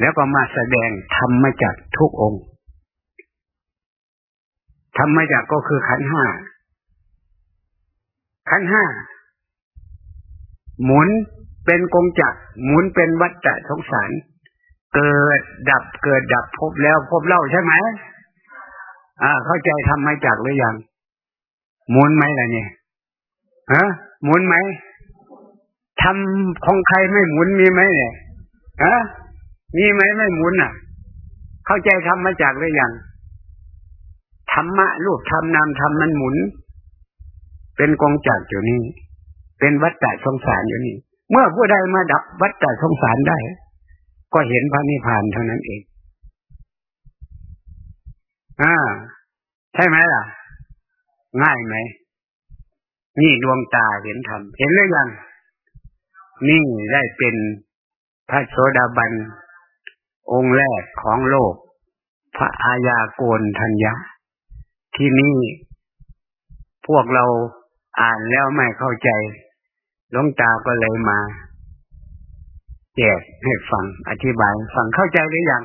แล้วก็มาแสดงธรรมจักทุกองค์ธรรมจักก็คือขันห้า ขันห้า หมุนเป็นกงจักรหมุนเป็นวัฏจักรสงสาร เกิดดับเกิดดับพบแล้วพบเล่าใช่ไหม อ่า เข้าใจทำมาจากหรือยังหมุนไหมล่ะเนี่ยฮะหมุนไหมทำของใครไม่หมุนมีไหมเนี่ยฮะมีไหมไม่หมุนอะ เข้าใจทำมาจากหรือยังธรรมะรูปธรรมนามธรรมมันหมุน เป็นกองจักรอยู่นี่เป็นวัฏจักรสงสารอยู่นี่ เมื่อผู้ใดมาดับวัฏจักรสงสารได้ ก็เห็นพระนิพพานเท่านั้นเอง อ่า ใช่ไหมล่ะ ง่ายไหม นี่ดวงตาเห็นธรรม เห็นหรือยัง นี่ได้เป็นพระโสดาบัน องค์แรกของโลก พระอาญาโกนทัญญาที่นี่พวกเราอ่านแล้วไม่เข้าใจหลวงตาก็เลยมาแจกให้ฟังอธิบาย ฟังเข้าใจหรือยัง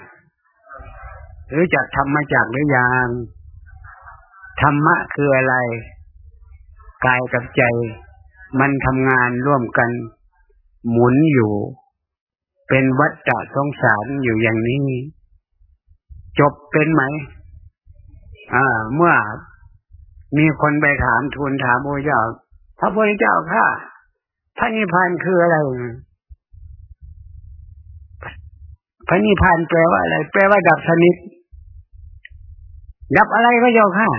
รือจะทำมาจากหรือยังธรรมะคืออะไร กายกับใจ มันทำงานร่วมกัน หมุนอยู่ เป็นวัฏฏะสงสารอยู่อย่างนี้ จบเป็นไหม อ่า เมื่อมีคนไปถามทูลถามพระเจ้า พระพุทธเจ้าค่ะพระนิพพานคืออะไร พระนิพพานแปลว่าอะไร แปลว่าดับสนิท ดับอะไรพระเจ้าค่ะ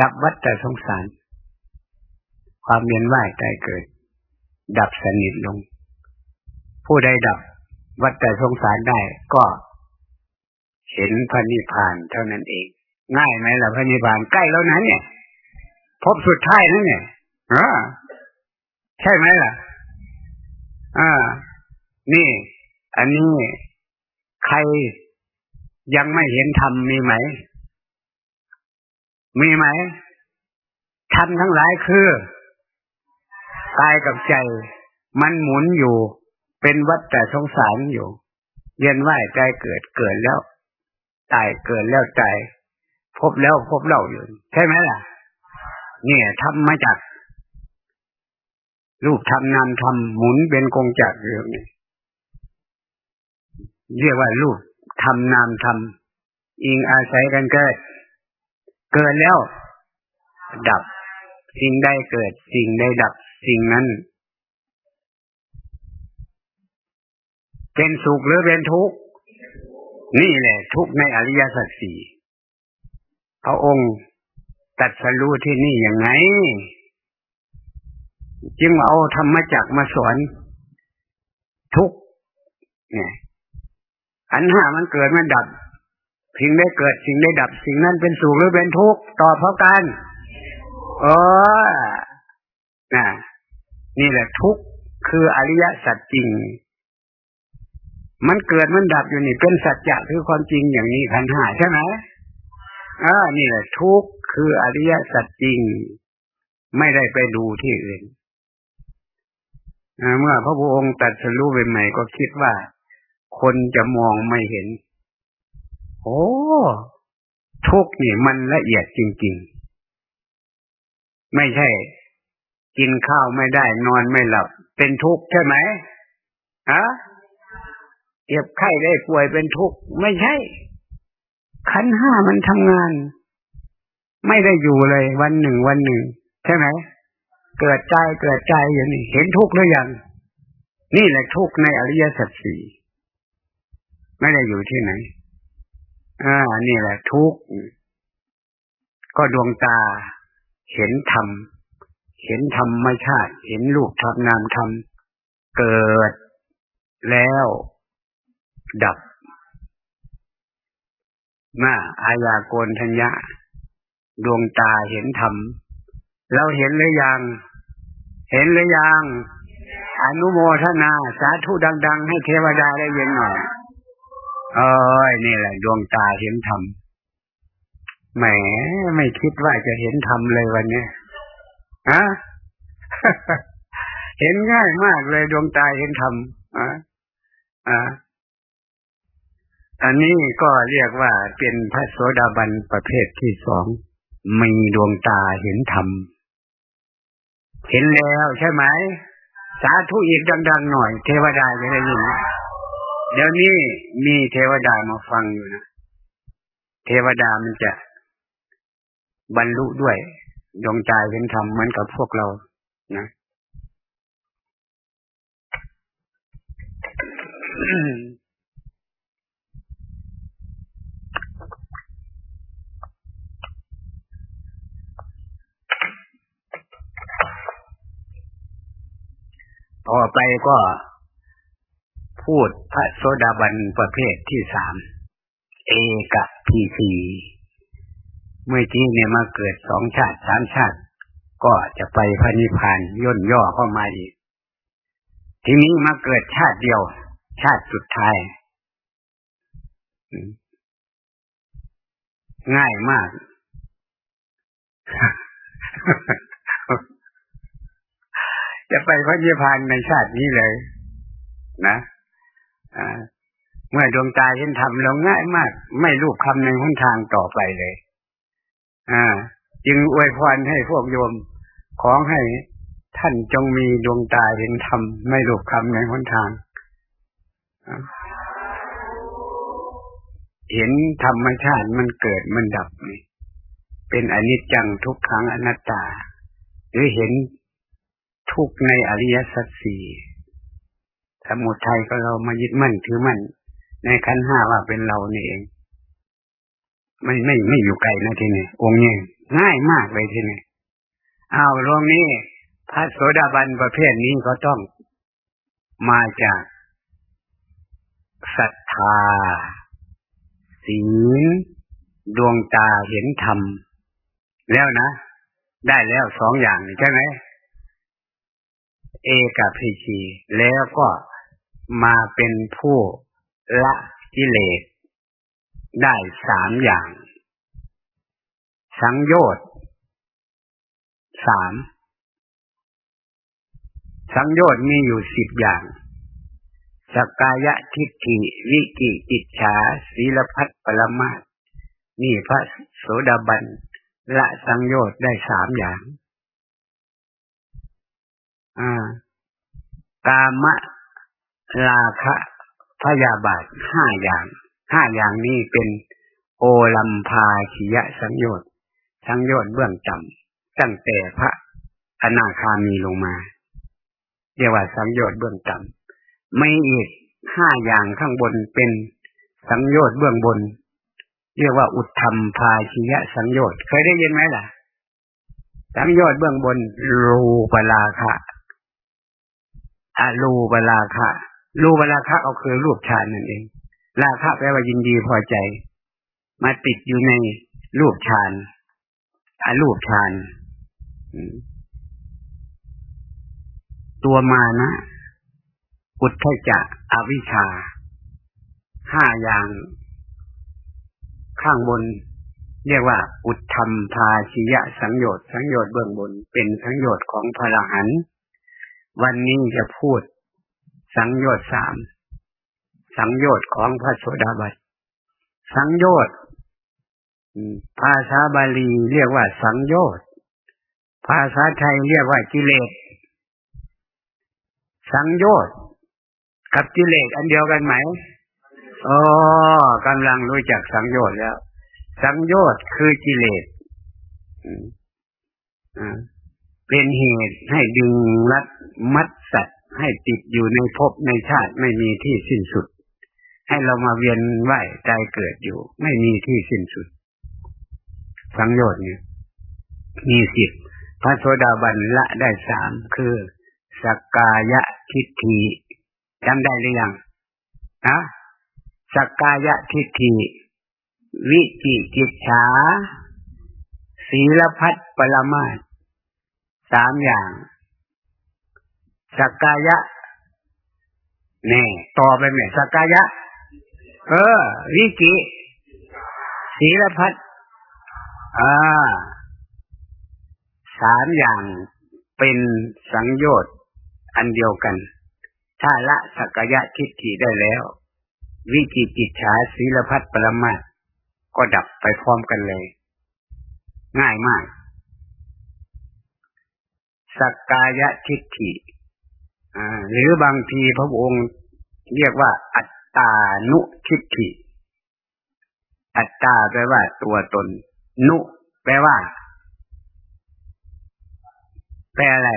ดับวัฏสงสาร ความเวียนว่ายตายเกิด ดับสนิทลง ผู้ใดดับวัฏสงสารได้ก็เห็นพระนิพพานเท่านั้นเอง ง่ายไหมล่ะพระนิพพานใกล้แล้วนั้นเนี่ยพบสุดท้ายนั่นเนี่ยอ่าใช่ไหมล่ะ อ่า นี่ อันนี้ใครยังไม่เห็นธรรมมีไหม มีไหมธรรมทั้งหลายคือกายกับใจ มันหมุนอยู่ เป็นวัฏแต่สงสารอยู่ เย็นว่ายใจเกิดเกิดแล้ว ตายเกิดแล้วตายพบแล้วพบเล่าอยู่ ใช่ไหมล่ะ เนี่ยทำมาจากรูปทำนามทำหมุนเป็นกงจักรเรื่องนี้เรียกว่ารูปทำนามทำอิงอาศัยกันเกิด เกิดแล้ว ดับ สิ่งใดเกิด สิ่งใดดับ สิ่งนั้น เป็นสุขหรือเป็นทุกข์ นี่แหละ ทุกข์ในอริยสัจสี่พระองค์ตัดสรู้ที่นี่อย่างไง จึงเอาธรรมจักมาสอนทุกเนี่ย อันห้ามันเกิดมันดับ สิ่งได้เกิดสิ่งได้ดับ สิ่งนั้นเป็นสุขหรือเป็นทุกข์ต่อเพราะกันเออนะนี่แหละทุกข์คืออริยสัจจริง มันเกิดมันดับอยู่นี่ เป็นสัจจะคือความจริงอย่างนี้ขันหาใช่ไหมอ่านี่แหละทุกข์คืออริยสัจจริง ไม่ได้ไปดูที่อื่นเมื่อพระพุทธองค์ตัดสรู้เป็นใหม่ก็คิดว่า คนจะมองไม่เห็น โอ้ทุกนี่มันละเอียดจริง ๆ ไม่ใช่ กินข้าวไม่ได้ นอนไม่หลับ เป็นทุกข์ใช่ไหมฮะเจ็บไข้ได้ป่วยเป็นทุกข์ไม่ใช่ ขันห้ามันทำงาน ไม่ได้อยู่เลย วันหนึ่งวันหนึ่ง ใช่ไหมเกิดใจเกิดใจอย่างนี้เห็นทุกข์หรือยังนี่แหละทุกข์ในอริยสัจสี่ไม่ได้อยู่ที่ไหน อ่า นี่แหละ ทุกข์ก็ดวงตา เห็นธรรม เห็นธรรมไม่ชาติ เห็นรูปธรรมนามธรรม เกิดแล้ว ดับมาอายาโกนทัญญาดวงตาเห็นธรรม เราเห็นหรือยัง เห็นหรือยัง อนุโมทนา สาธุดัง ๆ ให้เทวดาได้ยินหน่อย เอ้ยนี่แหละดวงตาเห็นธรรมแหมไม่คิดว่าจะเห็นธรรมเลยวันนี้ฮะเห็นง่ายมากเลยดวงตาเห็นธรรมอ่าอ่าอันนี้ก็เรียกว่าเป็นพระโสดาบันประเภทที่สองมีดวงตาเห็นธรรม เห็นแล้วใช่ไหม สาธุอีกดัง ๆ หน่อย เทวดาจะได้ยิน เดี๋ยวนี้มีเทวดามาฟังอยู่นะ เทวดามันจะบรรลุด้วยดวงใจเห็นธรรมเหมือนกับพวกเรา นะต่อไปก็ พูดพระโสดาบันประเภทที่สาม เอกพีสีเมื่อกี้เนี่ยมาเกิดสองชาติสามชาติ ก็จะไปพระนิพพานย่นย่อเข้ามาอีก ทีนี้มาเกิดชาติเดียว ชาติสุดท้าย ง่ายมากจะไปพระนิพพานในชาตินี้เลย นะ เมื่อดวงตาเห็นธรรมเราง่ายมาก ไม่รูปคำในหนทางต่อไปเลย อ่า จึงอวยพรให้พวกโยมของให้ท่านจงมีดวงตาเห็นธรรมไม่หลบคำในหนทาง เห็นธรรมชาติมันเกิดมันดับนี่เป็นอนิจจังทุกครั้งอนัตตา หรือเห็นทุกในอริยสัจสี่ สมุทัยก็เรามายึดมั่นถือมั่นในขันห้าว่าเป็นเรานี่เอง ไม่ไม่ไม่อยู่ไกลนะทีนี้องค์นี้ง่ายมากเลยทีนี้อ้าวรวมนี้พระโสดาบันประเภทนี้ก็ต้องมาจากศรัทธาศีลดวงตาเห็นธรรม แล้วนะ ได้แล้วสองอย่างใช่ไหมเอกับพีชีแล้วก็ มาเป็นผู้ละกิเลสได้สามอย่าง สังโยชน์สามสังโยชน์มีอยู่สิบอย่าง สกายะทิฏฐิวิกิจิตฉาศีลพัฒปรมาตนี่พระโสดาบันละสังโยชน์ได้สามอย่าง อ่ากามะ ราคะพยาบาทห้าอย่างห้าอย่างนี้เป็นโอลัมพาชิยะสังโยชน์สังโยชน์เบื้องต่ำตั้งแต่พระอนาคามีลงมาเรียกว่าสังโยชน์เบื้องต่ำไม่อีกห้าอย่างข้างบนเป็นสังโยชน์เบื้องบน เรียกว่าอุทธรรมพาชิยะสังโยชน์เคยได้ยินไหมล่ะ สังโยชน์เบื้องบนรูปราคะอะรูปราคะ รูปราคะเอาคือรูปฌานนั่นเอง ราคะแปลว่ายินดีพอใจ มาติดอยู่ในรูปฌานอารูปฌานตัวมานะอุทธจักอวิชชาห้าอย่าง ข้างบน เรียกว่า อุทธรรมภาชิยะสังโยชน์สังโยชน์เบื้องบน เป็นสังโยชน์ของพระหันวันนี้จะพูด สังโยชน์สาม สังโยชน์ของพระโสดาบันสังโยชน์ภาษาบาลีเรียกว่าสังโยชน์ภาษาไทยเรียกว่ากิเลส สังโยชน์กับกิเลสอันเดียวกันไหมอ๋อกำลังรู้จักสังโยชน์แล้ว สังโยชน์คือกิเลสเป็นเหตุให้ดึงรัดมัดสัตว ให้ติดอยู่ในภพในชาติไม่มีที่สิ้นสุด ให้เรามาเวียนว่ายใจเกิดอยู่ ไม่มีที่สิ้นสุด สังโยชน์เนี่ยมีสิบพระโสดาบันละได้สามคือสกกายะทิฏฐิจำได้หรือยังนะสกกายะทิฏฐิวิจิกิจฉาศีลพัฒปรมาสามอย่าง สักกายะแน่ต่อไปไหมสักกายะ เออ วิกิศีลพัฒอ่าสามอย่างเป็นสังโยชน์อันเดียวกัน ถ้าละสักยะทิฏฐิได้แล้ว วิจิจิตฉาศีลพัฒปรมาก็ดับไปพร้อมกันเลย ง่ายมาก สักกายทิฏฐิ หรือบางทีพระองค์เรียกว่า อัตตานุทิฏฐิ อัตตาแปลว่าตัวตน นุ แปลว่า แปลอะไร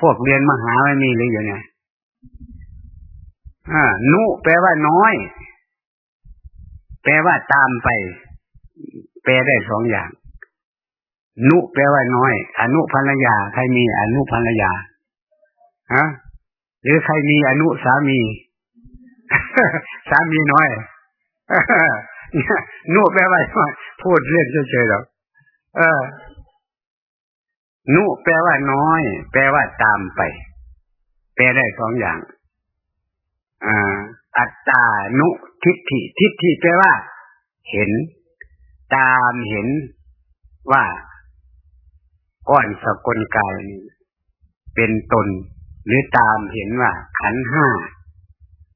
พวกเรียนมหาไม่มีหรืออยู่ไงอ่านุแปลว่าน้อย แปลว่าตามไป แปลได้สองอย่าง นุแปลว่าน้อย อนุภรรยา ใครมีอนุภรรยาฮะหรือใครมีอนุสามี สามีน้อยนุแปลว่าพูดเล่นเฉยๆหรอกเออ นุแปลว่าน้อย แปลว่าตามไป แปลได้สองอย่าง อ่า อัตตานุทิฏฐิทิฏฐิแปลว่า เห็น ตามเห็นว่า ก้อนสกลกายนี้เป็นตนหรือตามเห็นว่าขันห้า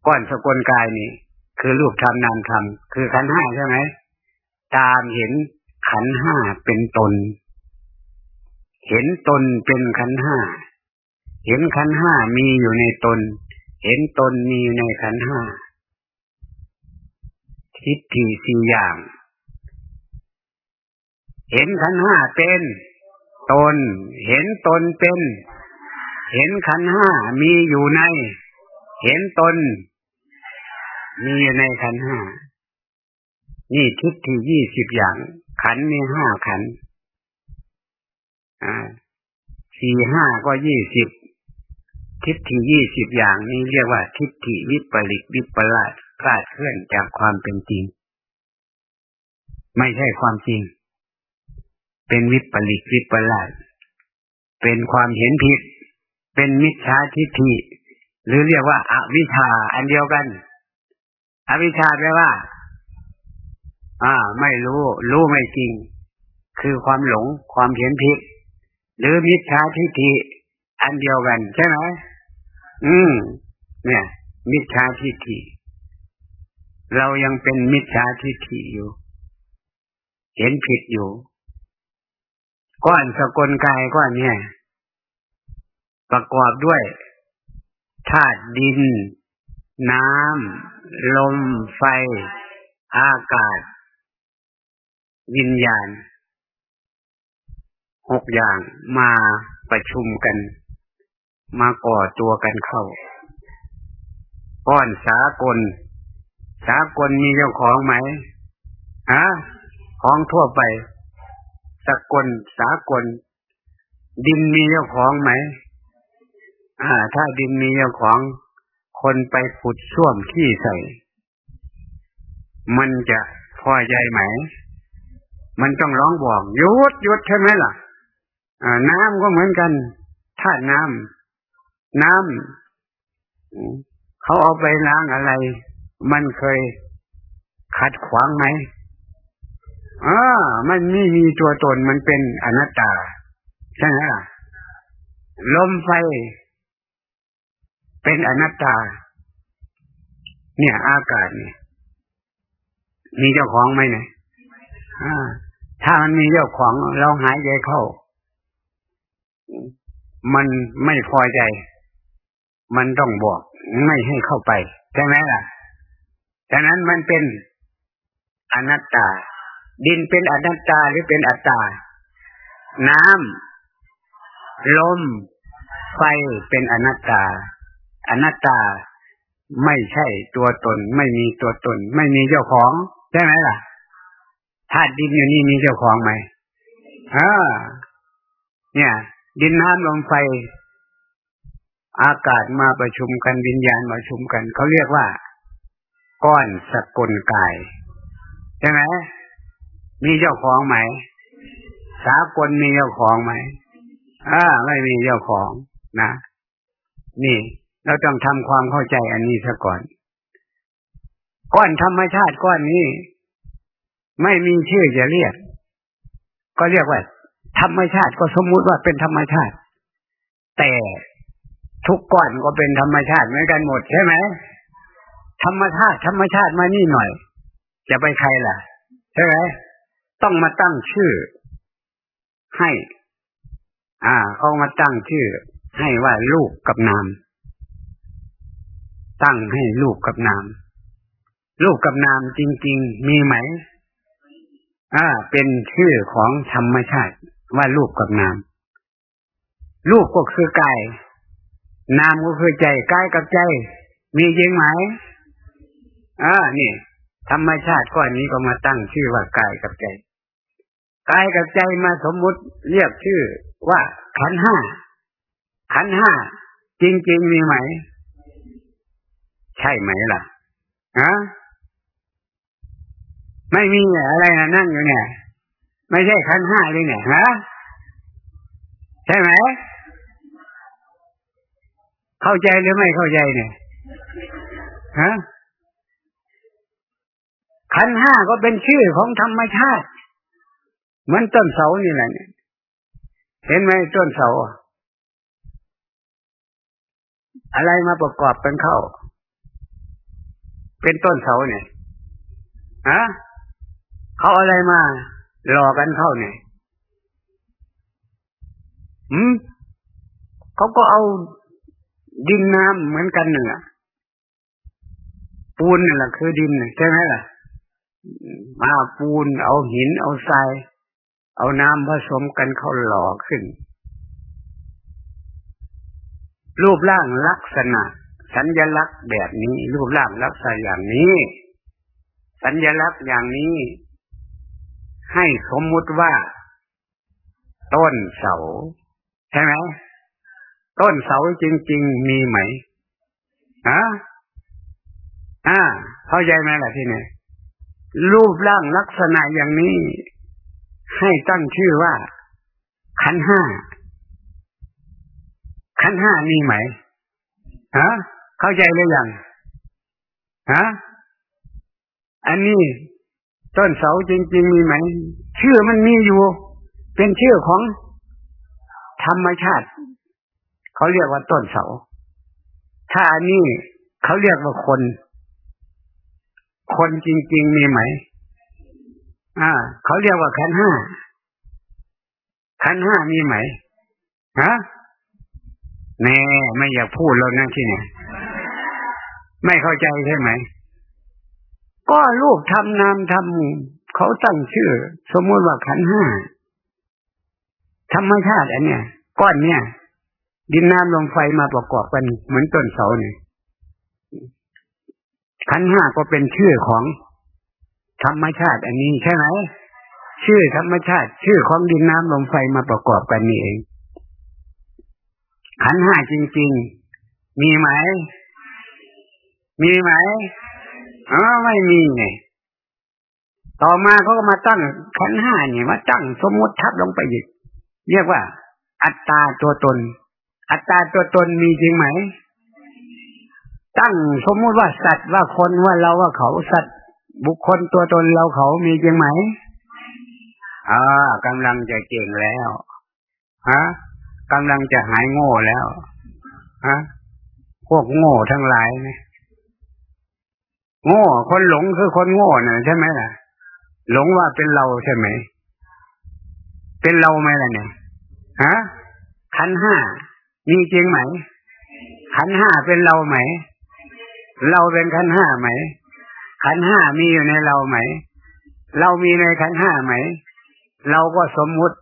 ก้อนสกลกายนี่คือรูปธรรมนามธรรมคือขันห้าใช่ไหมตามเห็นขันห้าเป็นตน เห็นตนเป็นขันห้าเห็นขันห้ามีอยู่ในตน เห็นตนมีในขันห้าทิฏฐิสี่อย่าง เห็นขันห้าเป็น ตน เห็นตนเป็น เห็นขันห้ามีอยู่ใน เห็นตน มีอยู่ในขันห้านี่ทิศที่ยี่สิบอย่าง ขันมีห้าขันอ่าสี่ห้าก็ยี่สิบทิฏฐิยี่สิบอย่างนี้เรียกว่า ทิฏฐิวิปริตวิปลาสคลาดเคลื่อนจากความเป็นจริง ไม่ใช่ความจริง เป็นวิปริตวิปลาสเป็นความเห็นผิด เป็นมิจฉาทิฏฐิ หรือเรียกว่าอาวิชชาอันเดียวกัน อวิชชาแปลว่า อ่า ไม่รู้ รู้ไม่จริง คือความหลง ความเห็นผิด หรือมิจฉาทิฏฐิ อันเดียวกัน ใช่ไหมอืม เนี่ย มิจฉาทิฏฐิ เรายังเป็นมิจฉาทิฏฐิอยู่ เห็นผิดอยู่ ก้อนสกลกายก้อนเนี่ย ประกอบด้วยธาตุดิน น้ำ ลม ไฟ อากาศ วิญญาณ หกอย่างมาประชุมกัน มาก่อตัวกันเข้า ก้อนสากล สากลมีเจ้าของไหมฮะของทั่วไป สกลสากล ดินมีเจ้าของไหม อ่า ถ้าดินมีเจ้าของคนไปขุดช่วมขี้ใส่ มันจะพอใจไหม มันต้องร้องบอกยุดยุดใช่ไหมล่ะ อ่า น้ำก็เหมือนกันธาตุน้ำน้ำเขาเอาไปล้างอะไร มันเคยขัดขวางไหม อ่ามันไม่มีตัวตนมันเป็นอนัตตา ใช่ไหมล่ะ ลมไฟ เป็นอนัตตา เนี่ยอากาศเนี่ยมีเจ้าของไหมเนี่ยถ้ามันมีเจ้าของเราหายใจเข้า มันไม่พอใจ มันต้องบอก ไม่ให้เข้าไป ใช่ไหมล่ะ ฉะนั้นมันเป็นอนัตตา ดินเป็นอนัตตาหรือเป็นอัตตา น้ำลม ไฟเป็นอนัตตา อนัตตาไม่ใช่ตัวตน ไม่มีตัวตน ไม่มีเจ้าของ ใช่ไหมล่ะธาตุดินอยู่นี่มีเจ้าของไหมอ่าเนี่ย ดินน้ำลมไฟ อากาศมาประชุมกันวิญญาณมาประชุมกันเขาเรียกว่า ก้อนสกุลกาย ใช่ไหม มีเจ้าของไหม สากลมีเจ้าของไหมอ่าไม่มีเจ้าของนะนี่ เราต้องทำความเข้าใจอันนี้ซะก่อน ก้อนธรรมชาติก้อนนี้ ไม่มีชื่อจะเรียก ก็เรียกว่า ธรรมชาติก็สมมุติว่าเป็นธรรมชาติ แต่ทุกก้อนก็เป็นธรรมชาติเหมือนกันหมดใช่ไหมธรรมชาติ ธรรมชาติมานี่หน่อย จะไปใครล่ะ ใช่ไหม ต้องมาตั้งชื่อ ให้ อ่าเขามาตั้งชื่อ ให้ว่าลูกกับนาม ตั้งให้ลูกกับนาม ลูกกับนามจริง ๆ มีไหม อ่า เป็นชื่อของธรรมชาติ ว่าลูกกับนามลูกก็คือกาย นามก็คือใจ กายกับใจ มีจริงไหมอ่านี่ ธรรมชาติก้อนนี้ก็มาตั้งชื่อว่ากายกับใจกายกับใจมาสมมุติเรียกชื่อว่าขันห้าขันห้าจริงๆมีไหม ใช่ไหมล่ะฮะไม่มีอะไรนะนั่งอยู่เนี่ย ไม่ใช่ขันห้าเลยเนี่ยฮะใช่ไหม เข้าใจหรือไม่เข้าใจเนี่ยฮะ ขันห้าก็เป็นชื่อของธรรมชาติ เหมือนต้นเสานี่แหละเนี่ยเห็นไหมต้นเสา อะไรมาประกอบเป็นเข้า เป็นต้นเสาเนี่ยฮะเขาอะไรมาหลอกกันเข้าเนี่ยอืมเขาก็เอาดินน้ำเหมือนกันหนึ่งอะปูนนี่แหละคือดินใช่ไหมล่ะ มาปูนเอาหินเอาทราย เอาน้ำผสมกันเขาหล่อขึ้น รูปร่างลักษณะ สัญญลักษณ์แบบนี้ รูปร่างลักษณะอย่างนี้ สัญญลักษณ์อย่างนี้ ให้สมมุติว่า ต้นเสา ใช่ไหมต้นเสาจริง ๆ มีไหมฮะอ่าเข้าใจไหมล่ะที่นี่ รูปร่างลักษณะอย่างนี้ ให้ตั้งชื่อว่า ขันห้า ขันห้ามีไหมฮะเข้าใจหรือยังฮะอันนี้ต้นเสาจริง ๆ มีไหม ชื่อมันมีอยู่ เป็นชื่อของธรรมชาติ เขาเรียกว่าต้นเสา ถ้าอันนี้เขาเรียกว่าคน คนจริง ๆ มีไหม อ่า เขาเรียกว่าขันห้า ขันห้ามีไหม ฮะ แน่ไม่อยากพูดแล้วนั่นที่เนี่ย ไม่เข้าใจใช่ไหม ก็ลูกทำนามทำเขาตั้งชื่อ สมมติว่าขันห้า ธรรมชาติอันเนี้ยก้อนเนี้ยดินน้ำลมไฟมาประกอบกันเหมือนต้นเสาเนี่ย ขันห้าก็เป็นชื่อของธรรมชาติ อันนี้ใช่ไหมชื่อธรรมชาติ ชื่อของดินน้ำลมไฟมาประกอบกันนี่เอง ขันห้าจริง ๆ มีไหม มีไหมอ๋อไม่มีไงต่อมาเขาก็มาตั้งขันห้านี่มาตั้งสมมติทับลงไปอีกเรียกว่า อัตตาตัวตน อัตตาตัวตนมีจริงไหม ตั้งสมมุติว่าสัตว์ว่าคนว่าเราว่าเขาสัตว์บุคคลตัวตนเราเขามีจริงไหมอ่ากำลังจะเก่งแล้วฮะกำลังจะหายโง่แล้วฮะพวกโง่ทั้งหลายเนี่ยโง่คนหลงคือคนโง่น่ะใช่ไหมล่ะ หลงว่าเป็นเราใช่ไหม เป็นเราไหมล่ะเนี่ยฮะขันห้ามีจริงไหมขันห้าเป็นเราไหม เราเป็นขันห้าไหม ขันห้ามีอยู่ในเราไหม เรามีในขันห้าไหม เราก็สมมุติ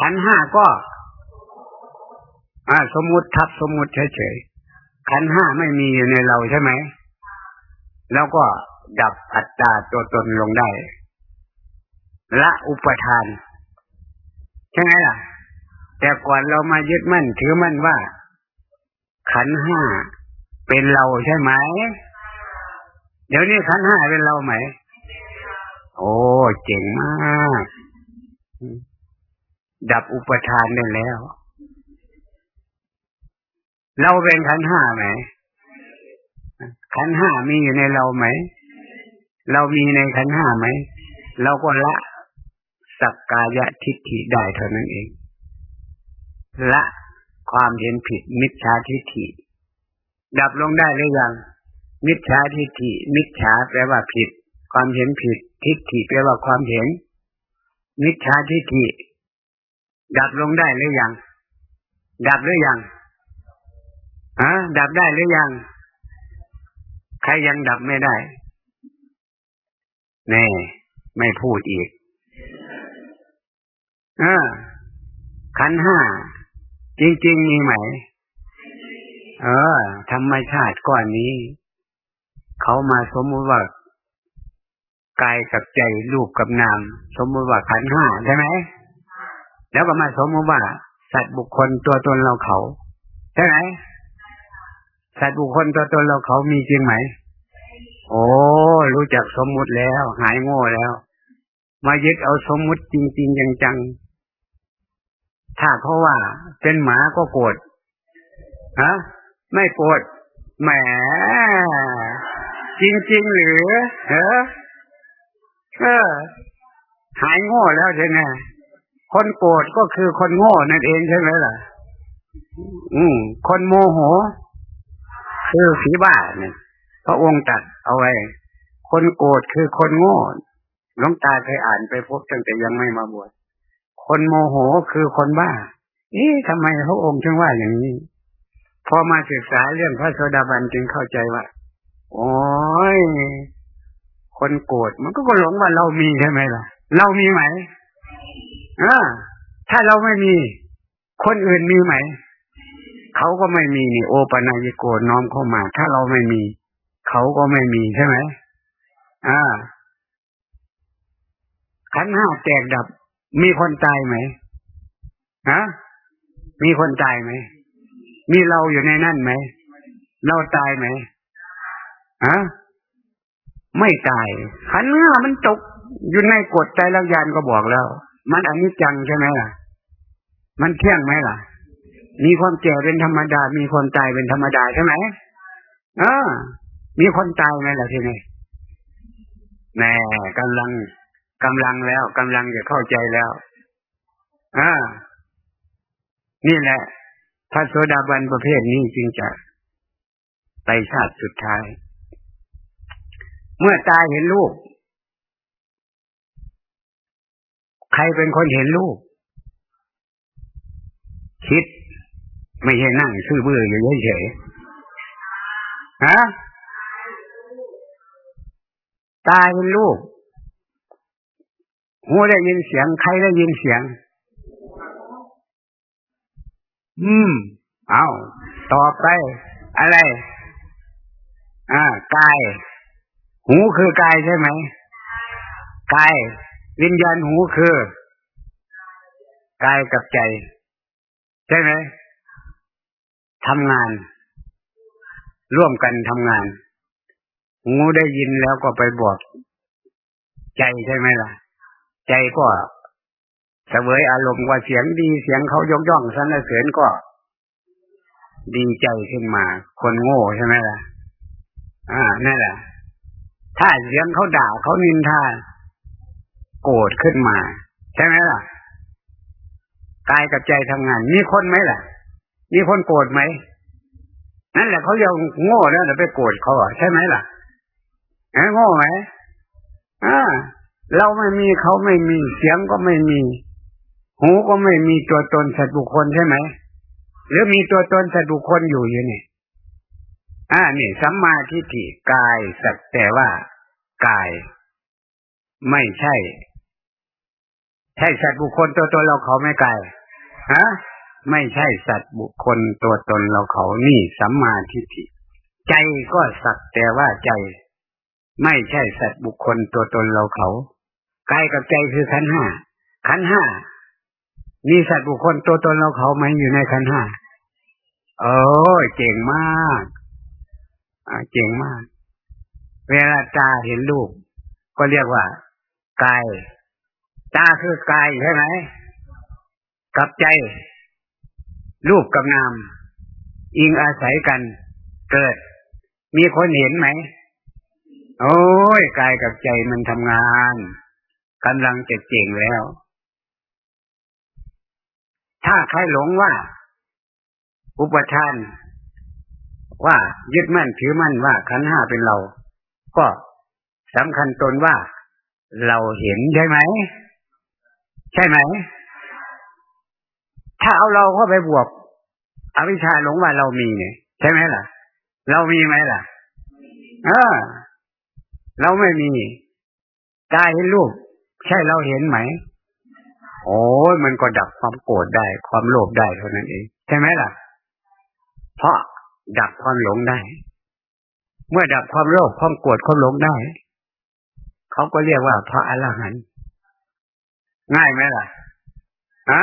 ขันห้าก็อ่าสมมุติทับสมมุติเฉยๆขันห้าไม่มีอยู่ในเราใช่ไหม แล้วก็ดับอัตตาตัวตนลงได้ ละอุปทาน ใช่ไหมล่ะ แต่ก่อนเรามายึดมั่นถือมั่นว่า ขันห้า เป็นเราใช่ไหม เดี๋ยวนี้ขันห้าเป็นเราไหม โอ้เจ๋งมาก ดับอุปทานได้แล้ว เราเป็นขันห้าไหม ขันห้ามีอยู่ในเราไหม เรามีในขันห้าไหม เราก็ละสักกายทิฏฐิได้เท่านั้นเอง ละความเห็นผิดมิจฉาทิฏฐิ ดับลงได้หรือยัง มิจฉาทิฏฐิ มิจฉาแปลว่าผิด ความเห็นผิด ทิฏฐิแปลว่าความเห็น มิจฉาทิฏฐิ ดับลงได้หรือยัง ดับหรือยังฮะดับได้หรือยัง ใครยังดับไม่ได้ แน่ ไม่พูดอีกอขันห้า จริง ๆ มีไหม เออธรรมชาติก้อนนี้ เขามาสมมุติว่ากายกับใจรูปกับนาม สมมุติว่าขันห้าใช่ไหมแล้วก็มาสมมุติว่า สัตว์บุคคลตัวตนเราเขาใช่ไหมสัตว์บุคคลตัวตนเราเขามีจริงไหม โอ้รู้จักสมมุติแล้ว หายโง่แล้ว มายึดเอาสมมุติจริง ๆ จังๆถ้าเขาว่าเป็นหมาก็โกรธฮะ ไม่โกรธแหมจริงๆหรือเออเออหายโง่แล้วใช่ไหมคนโกรธก็คือคนโง่นั่นเองใช่ไหมล่ะ อืม คนโมโห คือผีบ้าเนี่ยพระองค์ตัดเอาไว้ คนโกรธคือคนโง่หลวงตาเคยอ่านไปพบตั้งแต่ยังไม่มาบวชคนโมโหคือคนบ้านี่ทำไมพระองค์จึงว่าอย่างนี้ พอมาศึกษาเรื่องพระโสดาบันจึงเข้าใจว่าโอ้ยคนโกรธมันก็หลงว่าเรามีใช่ไหมล่ะ เรามีไหมอ่าถ้าเราไม่มี คนอื่นมีไหม เขาก็ไม่มีนี่โอปนายโกน้อมเข้ามา ถ้าเราไม่มี เขาก็ไม่มีใช่ไหมอ่าขันห้าแตกดับ มีคนตายไหมฮะมีคนตายไหม มีเราอยู่ในนั่นไหม เราตายไหมฮะไม่ตาย ขันเนื้อมันตกอยู่ในกฎใจลักยานก็บอกแล้ว มันอนิจจังใช่ไหมล่ะ มันเที่ยงไหมล่ะ มีความแก่เป็นธรรมดา มีความตายเป็นธรรมดาใช่ไหมเออ มีคนตายไหมล่ะทีนี้แน่กำลังกำลังแล้วกำลังจะเข้าใจแล้วอ่านี่แหละ พระโสดาบันประเภทนี้จึงจะไปชาติสุดท้าย เมื่อตาเห็นลูกใครเป็นคนเห็นลูกคิด ไม่ใช่นั่งซื่อเบื่ออยู่เฉยๆฮะตาเห็นลูกหูได้ยินเสียง ใครได้ยินเสียง อืม เอาต่อไป อะไร อ่ากาย หูคือกายใช่ไหมกาย วิญญาณหูคือกายกับใจ ใช่ไหมทำงาน ร่วมกันทำงาน หูได้ยินแล้วก็ไปบอก ใจใช่ไหมล่ะ ใจก็ สวยอารมณ์ว่าเสียงดีเสียงเขายกย่องสรรเสริญก็ ดีใจขึ้นมา คนโง่ใช่ไหมล่ะ อ่านั่นแหละ ถ้าเสียงเขาด่าเขานินทาโกรธขึ้นมา ใช่ไหมล่ะกายกับใจทำงาน มีคนไหมล่ะ มีคนโกรธไหมนั่นแหละเขายังโง่แล้วไปโกรธเขาใช่ไหมล่ะโง่ไหมอ่าเราไม่มีเขาไม่มีเสียงก็ไม่มี หูก็ไม่มีตัวตนสัตว์บุคคลใช่ไหม หรือมีตัวตนสัตว์บุคคลอยู่อยู่นี่อ่านี่สัมมาทิฏฐิกายสักแต่ว่ากาย ไม่ใช่ ใช่สัตว์บุคคลตัวตนเราเขาไม่กายฮะไม่ใช่สัตว์บุคคลตัวตนเราเขานี่สัมมาทิฏฐิใจก็สักแต่ว่าใจ ไม่ใช่สัตว์บุคคลตัวตนเราเขากายกับใจคือขันห้าขันห้า มีสัตว์บุคคลตัวตนเราเขาไหมอยู่ในขันห้าโอ้เก่งมากอ่าเก่งมาก เวลาตาเห็นรูปก็เรียกว่ากายตาคือกายใช่ไหมกับใจ รูปกับนาม อิงอาศัยกัน เกิด มีคนเห็นไหม โอ้ยกายกับใจมันทำงานกำลังจะเจ๋งแล้ว ถ้าใครหลงว่า อุปทาน ว่ายึดมั่นถือมั่นว่าขันห้าเป็นเรา ก็สำคัญตนว่าเราเห็นใช่ไหม ใช่ไหม ถ้าเอาเราเข้าไปบวก อวิชชาหลงว่าเรามีเนี่ยใช่ไหมล่ะ เรามีไหมล่ะ เออ เราไม่มีตาเห็นรูปใช่เราเห็นไหม โอ้ยมันก็ดับความโกรธได้ ความโลภได้เท่านั้นเองใช่ไหมล่ะ เพราะดับความหลงได้ เมื่อดับความโลภความโกรธความหลงได้ เขาก็เรียกว่าพระอรหันต์ง่ายไหมล่ะฮะ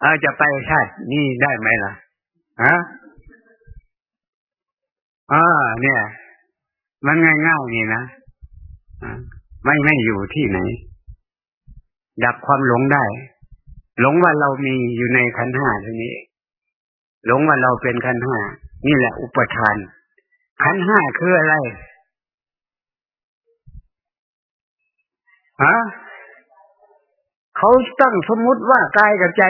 เออจะไปชาตินี่ได้ไหมล่ะฮะอ่าเนี่ย มันง่ายๆนี่นะไม่ไม่อยู่ที่ไหน ดับความหลงได้ หลงว่าเรามีอยู่ในขันห้าเทีนี้ หลงว่าเราเป็นขันห้านี่แหละอุปทาน ขันห้าคืออะไรฮะเขาตั้งสมมุติว่ากายกับใจ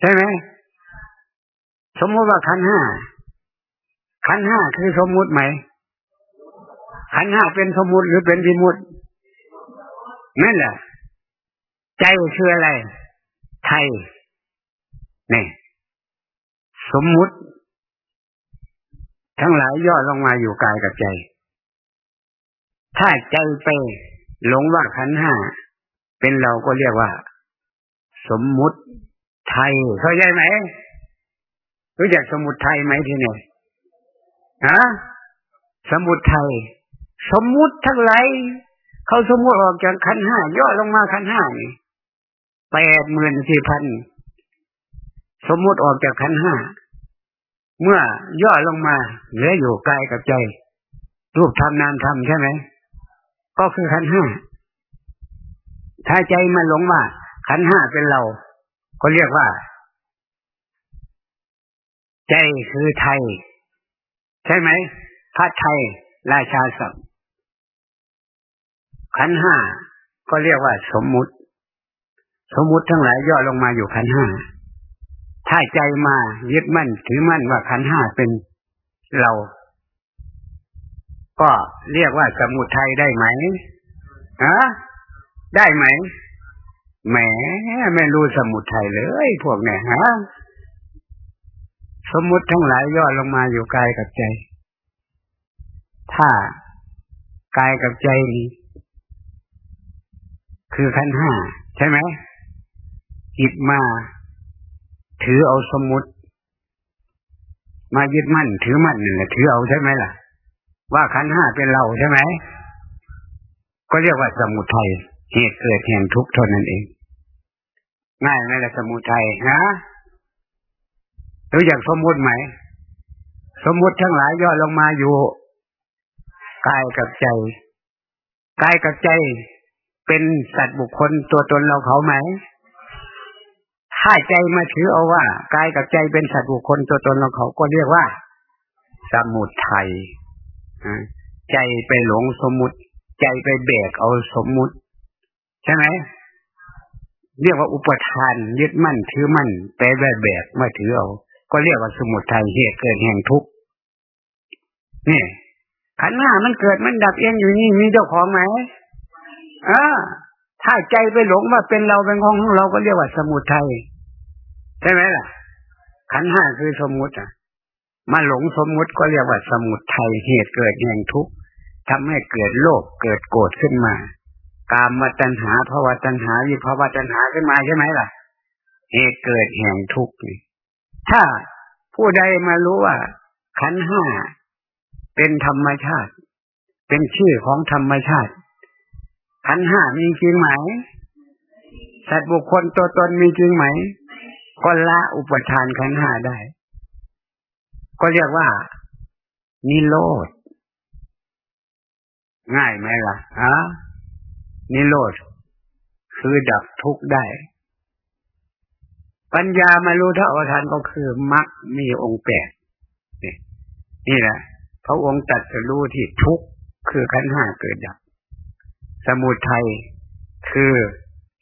ใช่ไหมสมมุติว่าขันห้าขันห้าคือสมมุติไหมขันห้าเป็นสมมุติหรือเป็นวิมุตินั่นแหละ ใจคืออะไร ไทยนี่สมมุติ ทั้งหลายย่อลงมาอยู่กายกับใจ ถ้าใจไปหลงว่าขันห้า เป็นเราก็เรียกว่า สมมุติไทยเข้าใจไหมรู้จักสมุดไทยไหมทีนี่ฮะสมุดไทย สมมุติทั้งหลายเขาสมมติออกจากขันห้าย่อลงมาขันห้านี่ แปดหมื่นสี่พันสมมุติออกจากขันห้า เมื่อย่อลงมาเหลืออยู่กายกับใจ รูปทำนามทำใช่ไหม ก็คือขันห้า ถ้าใจมาหลงว่า ขันห้าเป็นเรา ก็เรียกว่า ใจคือไทย ใช่ไหมพระไทย ราชาศัพท์ขันห้าก็เรียกว่าสมมุติ สมมุติทั้งหลายย่อลงมาอยู่ขันห้าถ้าใจมายึดมั่นถือมั่นว่าขันห้าเป็นเรา ก็เรียกว่าสมุทัยได้ไหมฮะได้ไหมแหมไม่รู้สมุทัยเลย พวกเนี่ยฮะสมมุติทั้งหลายย่อลงมาอยู่กายกับใจ ถ้ากายกับใจนี้คือขันห้าใช่ไหม จิตมา ถือเอาสมุติ มายึดมั่น ถือมั่นนี่แหละถือเอาใช่ไหมล่ะ ว่าขันห้าเป็นเราใช่ไหมก็เรียกว่าสมุทัยเหตุเกิดแห่งทุกข์เท่านั้นเอง ง่ายไหมล่ะสมุทัยนะรู้จักสมมุติไหม สมมุติทั้งหลายย่อลงมาอยู่กายกับใจกายกับใจเป็นสัตว์บุคคลตัวตนเราเขาไหม ถ้าใจมาถือเอาว่ากายกับใจเป็นสัตว์บุคคลตัวตนเราเขาก็เรียกว่า สมุทัยใจไปหลงสมมุติ ใจไปแบกเอาสมมุติ ใช่ไหมเรียกว่าอุปทานยึดมั่นถือมั่นไปแบกแบกมาถือเอา ก็เรียกว่าสมุทัยเหตุเกิดแห่งทุกข์นี่ขันห้ามันเกิดมันดับเองอยู่นี่มีเจ้าของไหมอถ้าใจไปหลงว่าเป็นเราเป็นของเราก็เรียกว่าสมุทัย ใช่ไหมล่ะ ขันห้าคือสมมุติอะมาหลงสมมุติก็เรียกว่าสมุทัยเหตุเกิดแห่งทุกข์ทำให้เกิดโลภเกิดโกรธขึ้นมากามมาตัญหาภาวะตัญหาวิภาวะตัญหาขึ้นมาใช่ไหมล่ะ เหตุเกิดแห่งทุกข์นี่ถ้าผู้ใดมารู้ว่า ขันห้าเป็นธรรมชาติ เป็นชื่อของธรรมชาติ ขันห้ามีจริงไหมสัตว์บุคคลตัวตนมีจริงไหม ก็ละอุปทานขันห้าได้ ก็เรียกว่า นิโรธ ง่ายไหมล่ะฮะนิโรธ คือดับทุกข์ได้ ปัญญามารู้เท่าทานก็คือมรรคมีองค์แปดนี่นี่แหละพระองค์ตัดสรู้ที่ทุกข์คือขันห้าเกิดดับ สมุทัยคือ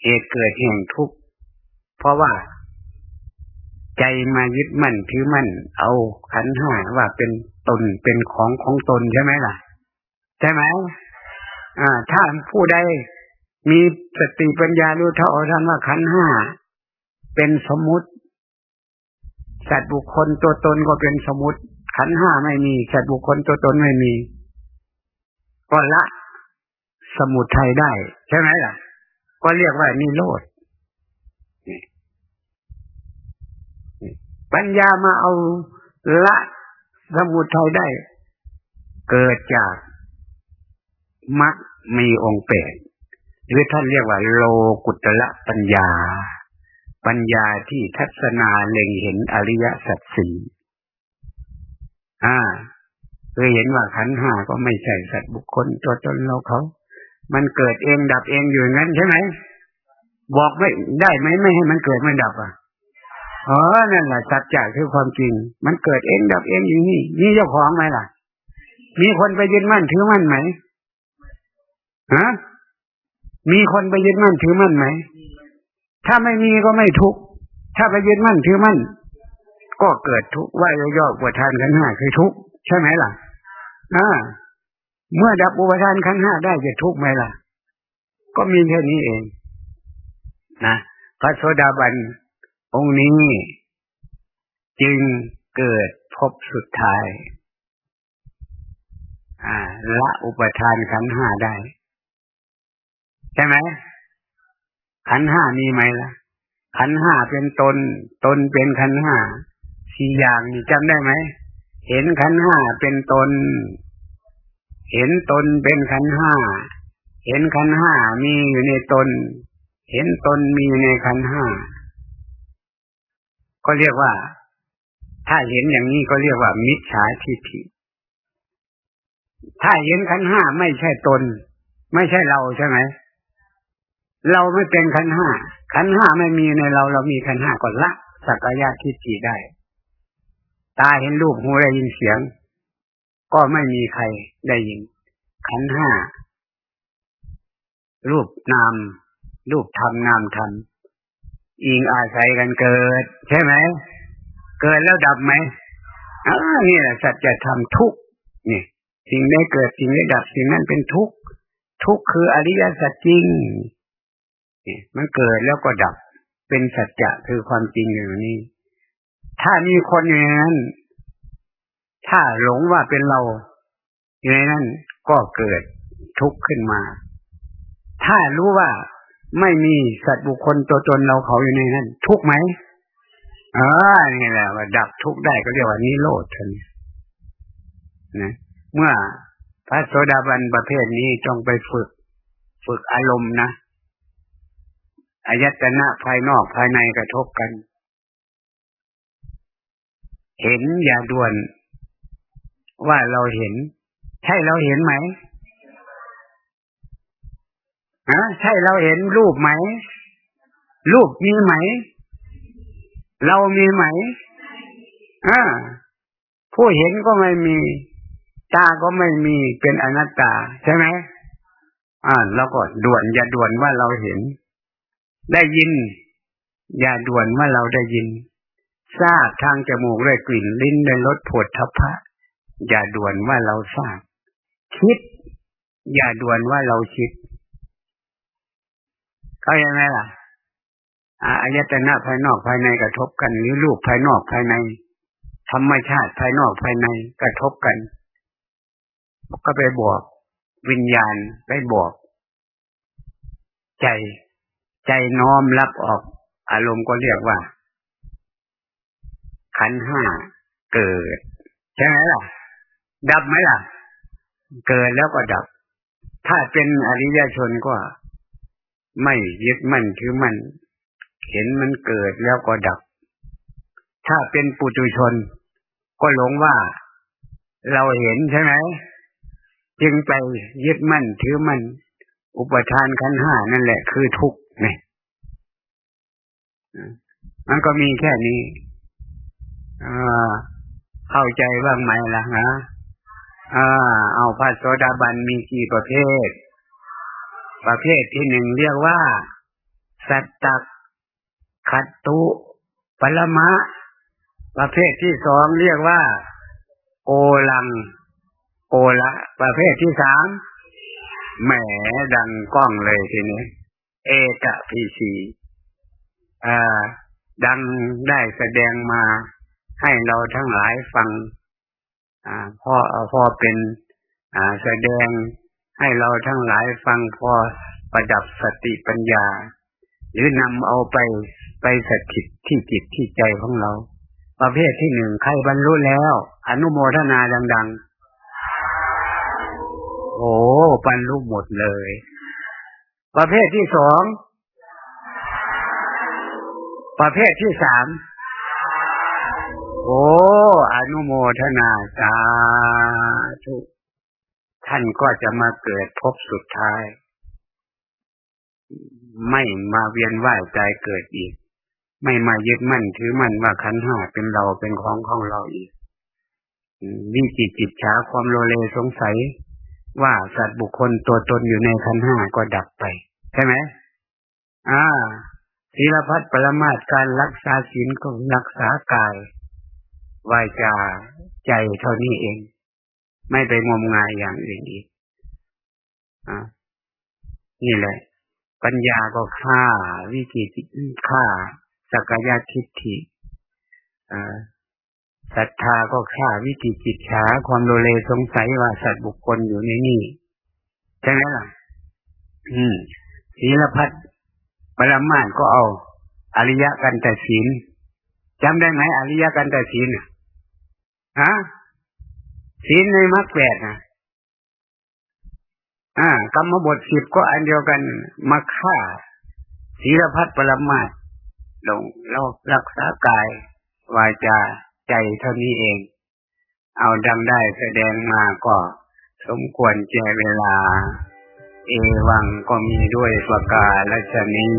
เหตุเกิดแห่งทุกข์เพราะว่า ใจมายึดมั่นถือมั่น เอาขันห้าว่าเป็นตนเป็นของของตนใช่ไหมล่ะ ใช่ไหมอ่า ถ้าผู้ใดมีสติปัญญารู้เท่าทันว่าขันห้าเป็นสมมุติ สัตว์บุคคลตัวตนก็เป็นสมมุติ ขันห้าไม่มี สัตว์บุคคลตัวตนไม่มีก็ละสมุทัยได้ ใช่ไหมล่ะ ก็เรียกว่านิโรธ ปัญญามาเอาละสมุทัยได้ เกิดจากมรรคมีองค์แปดหรือท่านเรียกว่า โลกุตละปัญญา ปัญญาที่ทัศนาเล็งเห็นอริยสัจสี่อ่าเคยเห็นว่าขันห้าก็ไม่ใช่สัตว์บุคคลตัวตนเราเขา มันเกิดเองดับเองอยู่งั้นใช่ไหมบอกไม่ได้ไหมไม่ให้มันเกิดไม่ดับอะ อ๋อนั่นแหละสัจจะคือความจริง มันเกิดเองดับเองอย่างนี้มีเจ้าของไหมล่ะ มีคนไปยึดมั่นถือมั่นไหมฮะมีคนไปยึดมั่นถือมั่นไหม ถ้าไม่มีก็ไม่ทุกข์ถ้าไปยึดมั่นถือมั่น ก็เกิดทุกข์ว่าย่อๆปวดทานขันห้าคือทุกข์ใช่ไหมล่ะอ่าเมื่อดับอุปทานขันห้าได้จะทุกข์ไหมล่ะ ก็มีแค่นี้เอง นะพระโสดาบัน องค์นี้จึงเกิดพบสุดท้ายละอุปทานขันห้าได้ ใช่ไหมขันห้ามีไหมล่ะ ขันห้าเป็นตน ตนเป็นขันห้าสี่อย่างนี่จำได้ไหม เห็นขันห้าเป็นตน เห็นตนเป็นขันห้า เห็นขันห้ามีอยู่ในตน เห็นตนมีอยู่ในขันห้า ก็เรียกว่า ถ้าเห็นอย่างนี้ก็เรียกว่า มิจฉาทิฏฐิ ถ้าเห็นขันห้าไม่ใช่ตน ไม่ใช่เราใช่ไหมเราไม่เป็นขันห้าขันห้าไม่มีในเรา เรามีขันห้าก็ละสักยะทิฏฐิได้ ตาเห็นรูปหูได้ยินเสียง ก็ไม่มีใครได้ยิน ขันห้ารูปนาม รูปธรรมนามธรรม อิงอาศัยกันเกิด ใช่ไหม เกิดแล้วดับไหมอ่านี่แหละสัจธรรมทุกนี่สิ่งได้เกิดสิ่งได้ดับสิ่งนั้นเป็นทุกทุกคืออริยสัจจริงนี่มันเกิดแล้วก็ดับ เป็นสัจจะคือความจริงอยู่นี้ถ้ามีคนอย่างนั้น ถ้าหลงว่าเป็นเราอยู่ในนั้นก็เกิดทุกข์ขึ้นมา ถ้ารู้ว่า ไม่มีสัตว์บุคคลตัวตนเราเขาอยู่ในนั้น ทุกไหมเออนี่แหละว่าดับทุกได้ก็เรียกว่านิโรธทันนะเมื่อพระโสดาบันประเภทนี้จงไปฝึก ฝึกอารมณ์นะอายตนะภายนอกภายในกระทบกัน เห็นอย่าด่วนว่าเราเห็น ใช่เราเห็นไหม ฮะใช่เราเห็นรูปไหม รูปมีไหม เรามีไหมอ่าผู้เห็นก็ไม่มี ตาก็ไม่มีเป็นอนัตตา ใช่ไหมอ่าแล้วก็ด่วนอย่าด่วนว่าเราเห็น ได้ยิน อย่าด่วนว่าเราได้ยินทราบทางจมูกด้วยกลิ่นลิ้นด้วยรสผดทพะ อย่าด่วนว่าเราทราบ คิด อย่าด่วนว่าเราคิด เขาอย่างไรล่ะอายตนะภายนอกภายในกระทบกันหรือรูปภายนอกภายใน ธรรมชาติภายนอกภายในกระทบกัน ก็ไปบอกวิญญาณไปบอก ใจใจน้อมรับออก อารมณ์ก็เรียกว่า ขันห้าเกิด ใช่ไหมล่ะ ดับไหมล่ะ เกิดแล้วก็ดับ ถ้าเป็นอริยชนก็ ไม่ยึดมั่นถือมั่นเห็นมันเกิดแล้วก็ดับ ถ้าเป็นปุถุชน ก็หลงว่าเราเห็นใช่ไหมจึงไปยึดมั่นถือมั่นอุปทานขันห้านั่นแหละคือทุกข์นี่มันก็มีแค่นี้เข้าใจบ้างไหมล่ะฮะอ่าเอาพระโสดาบันมีกี่ประเภท ประเภทที่หนึ่งเรียกว่า สัตตขัตตุปรมะ ประเภทที่สองเรียกว่าโอลังโอละ ประเภทที่สามแหมดังกล้องเลยทีนี้เอกพีสีอ่าดังได้แสดงมาให้เราทั้งหลายฟัง อ่าพอพอเป็น อ่าแสดง ให้เราทั้งหลายฟังพอประดับสติปัญญา หรือนำเอาไปไปสถิตที่จิตที่ใจของเรา ประเภทที่หนึ่งใครบรรลุแล้ว อนุโมทนาดัง ๆ โอ้บรรลุหมดเลย ประเภทที่สองประเภทที่สามโอ้ อนุโมทนาสาธุ ท่านก็จะมาเกิดพบสุดท้าย ไม่มาเวียนว่ายใจเกิดอีก ไม่มายึดมั่นถือมั่นว่าขันห้าเป็นเราเป็นของของเราอีกวิจิตจิตช้าความโลเลสงสัย ว่าสัตว์บุคคลตัวตนอยู่ในขันห้าก็ดับไป ใช่ไหมอ่าศีลพัฒปรมาตการรักษาศีลก็รักษากาย วายจาใจเท่านี้เอง ไม่ไปงมงายอย่างอื่นอีกอ่านี่แหละ ปัญญาก็ฆ่าวิจิตฆ่าสักยะทิฏฐิอ่าศรัทธาก็ฆ่าวิจิจิตฉาความโลเลสงสัยว่าสัตว์บุคคลอยู่ในนี่ใช่ไหมล่ะ อืมศีลพัฒปรมาณก็เอา อริยกันแต่ศีลจำได้ไหมอริยกันแต่ศีลฮะ ศีลในมรรคแปดนะอ่ากรรมบทสิบก็อันเดียวกันมาฆ่าศีลพัฒปรมาณลงเรารักษากาย วาจาใจเท่านี้เอง เอาดังได้แสดงมาก็สมควรแก่เวลา เอวังก็มีด้วยประกาศชนี้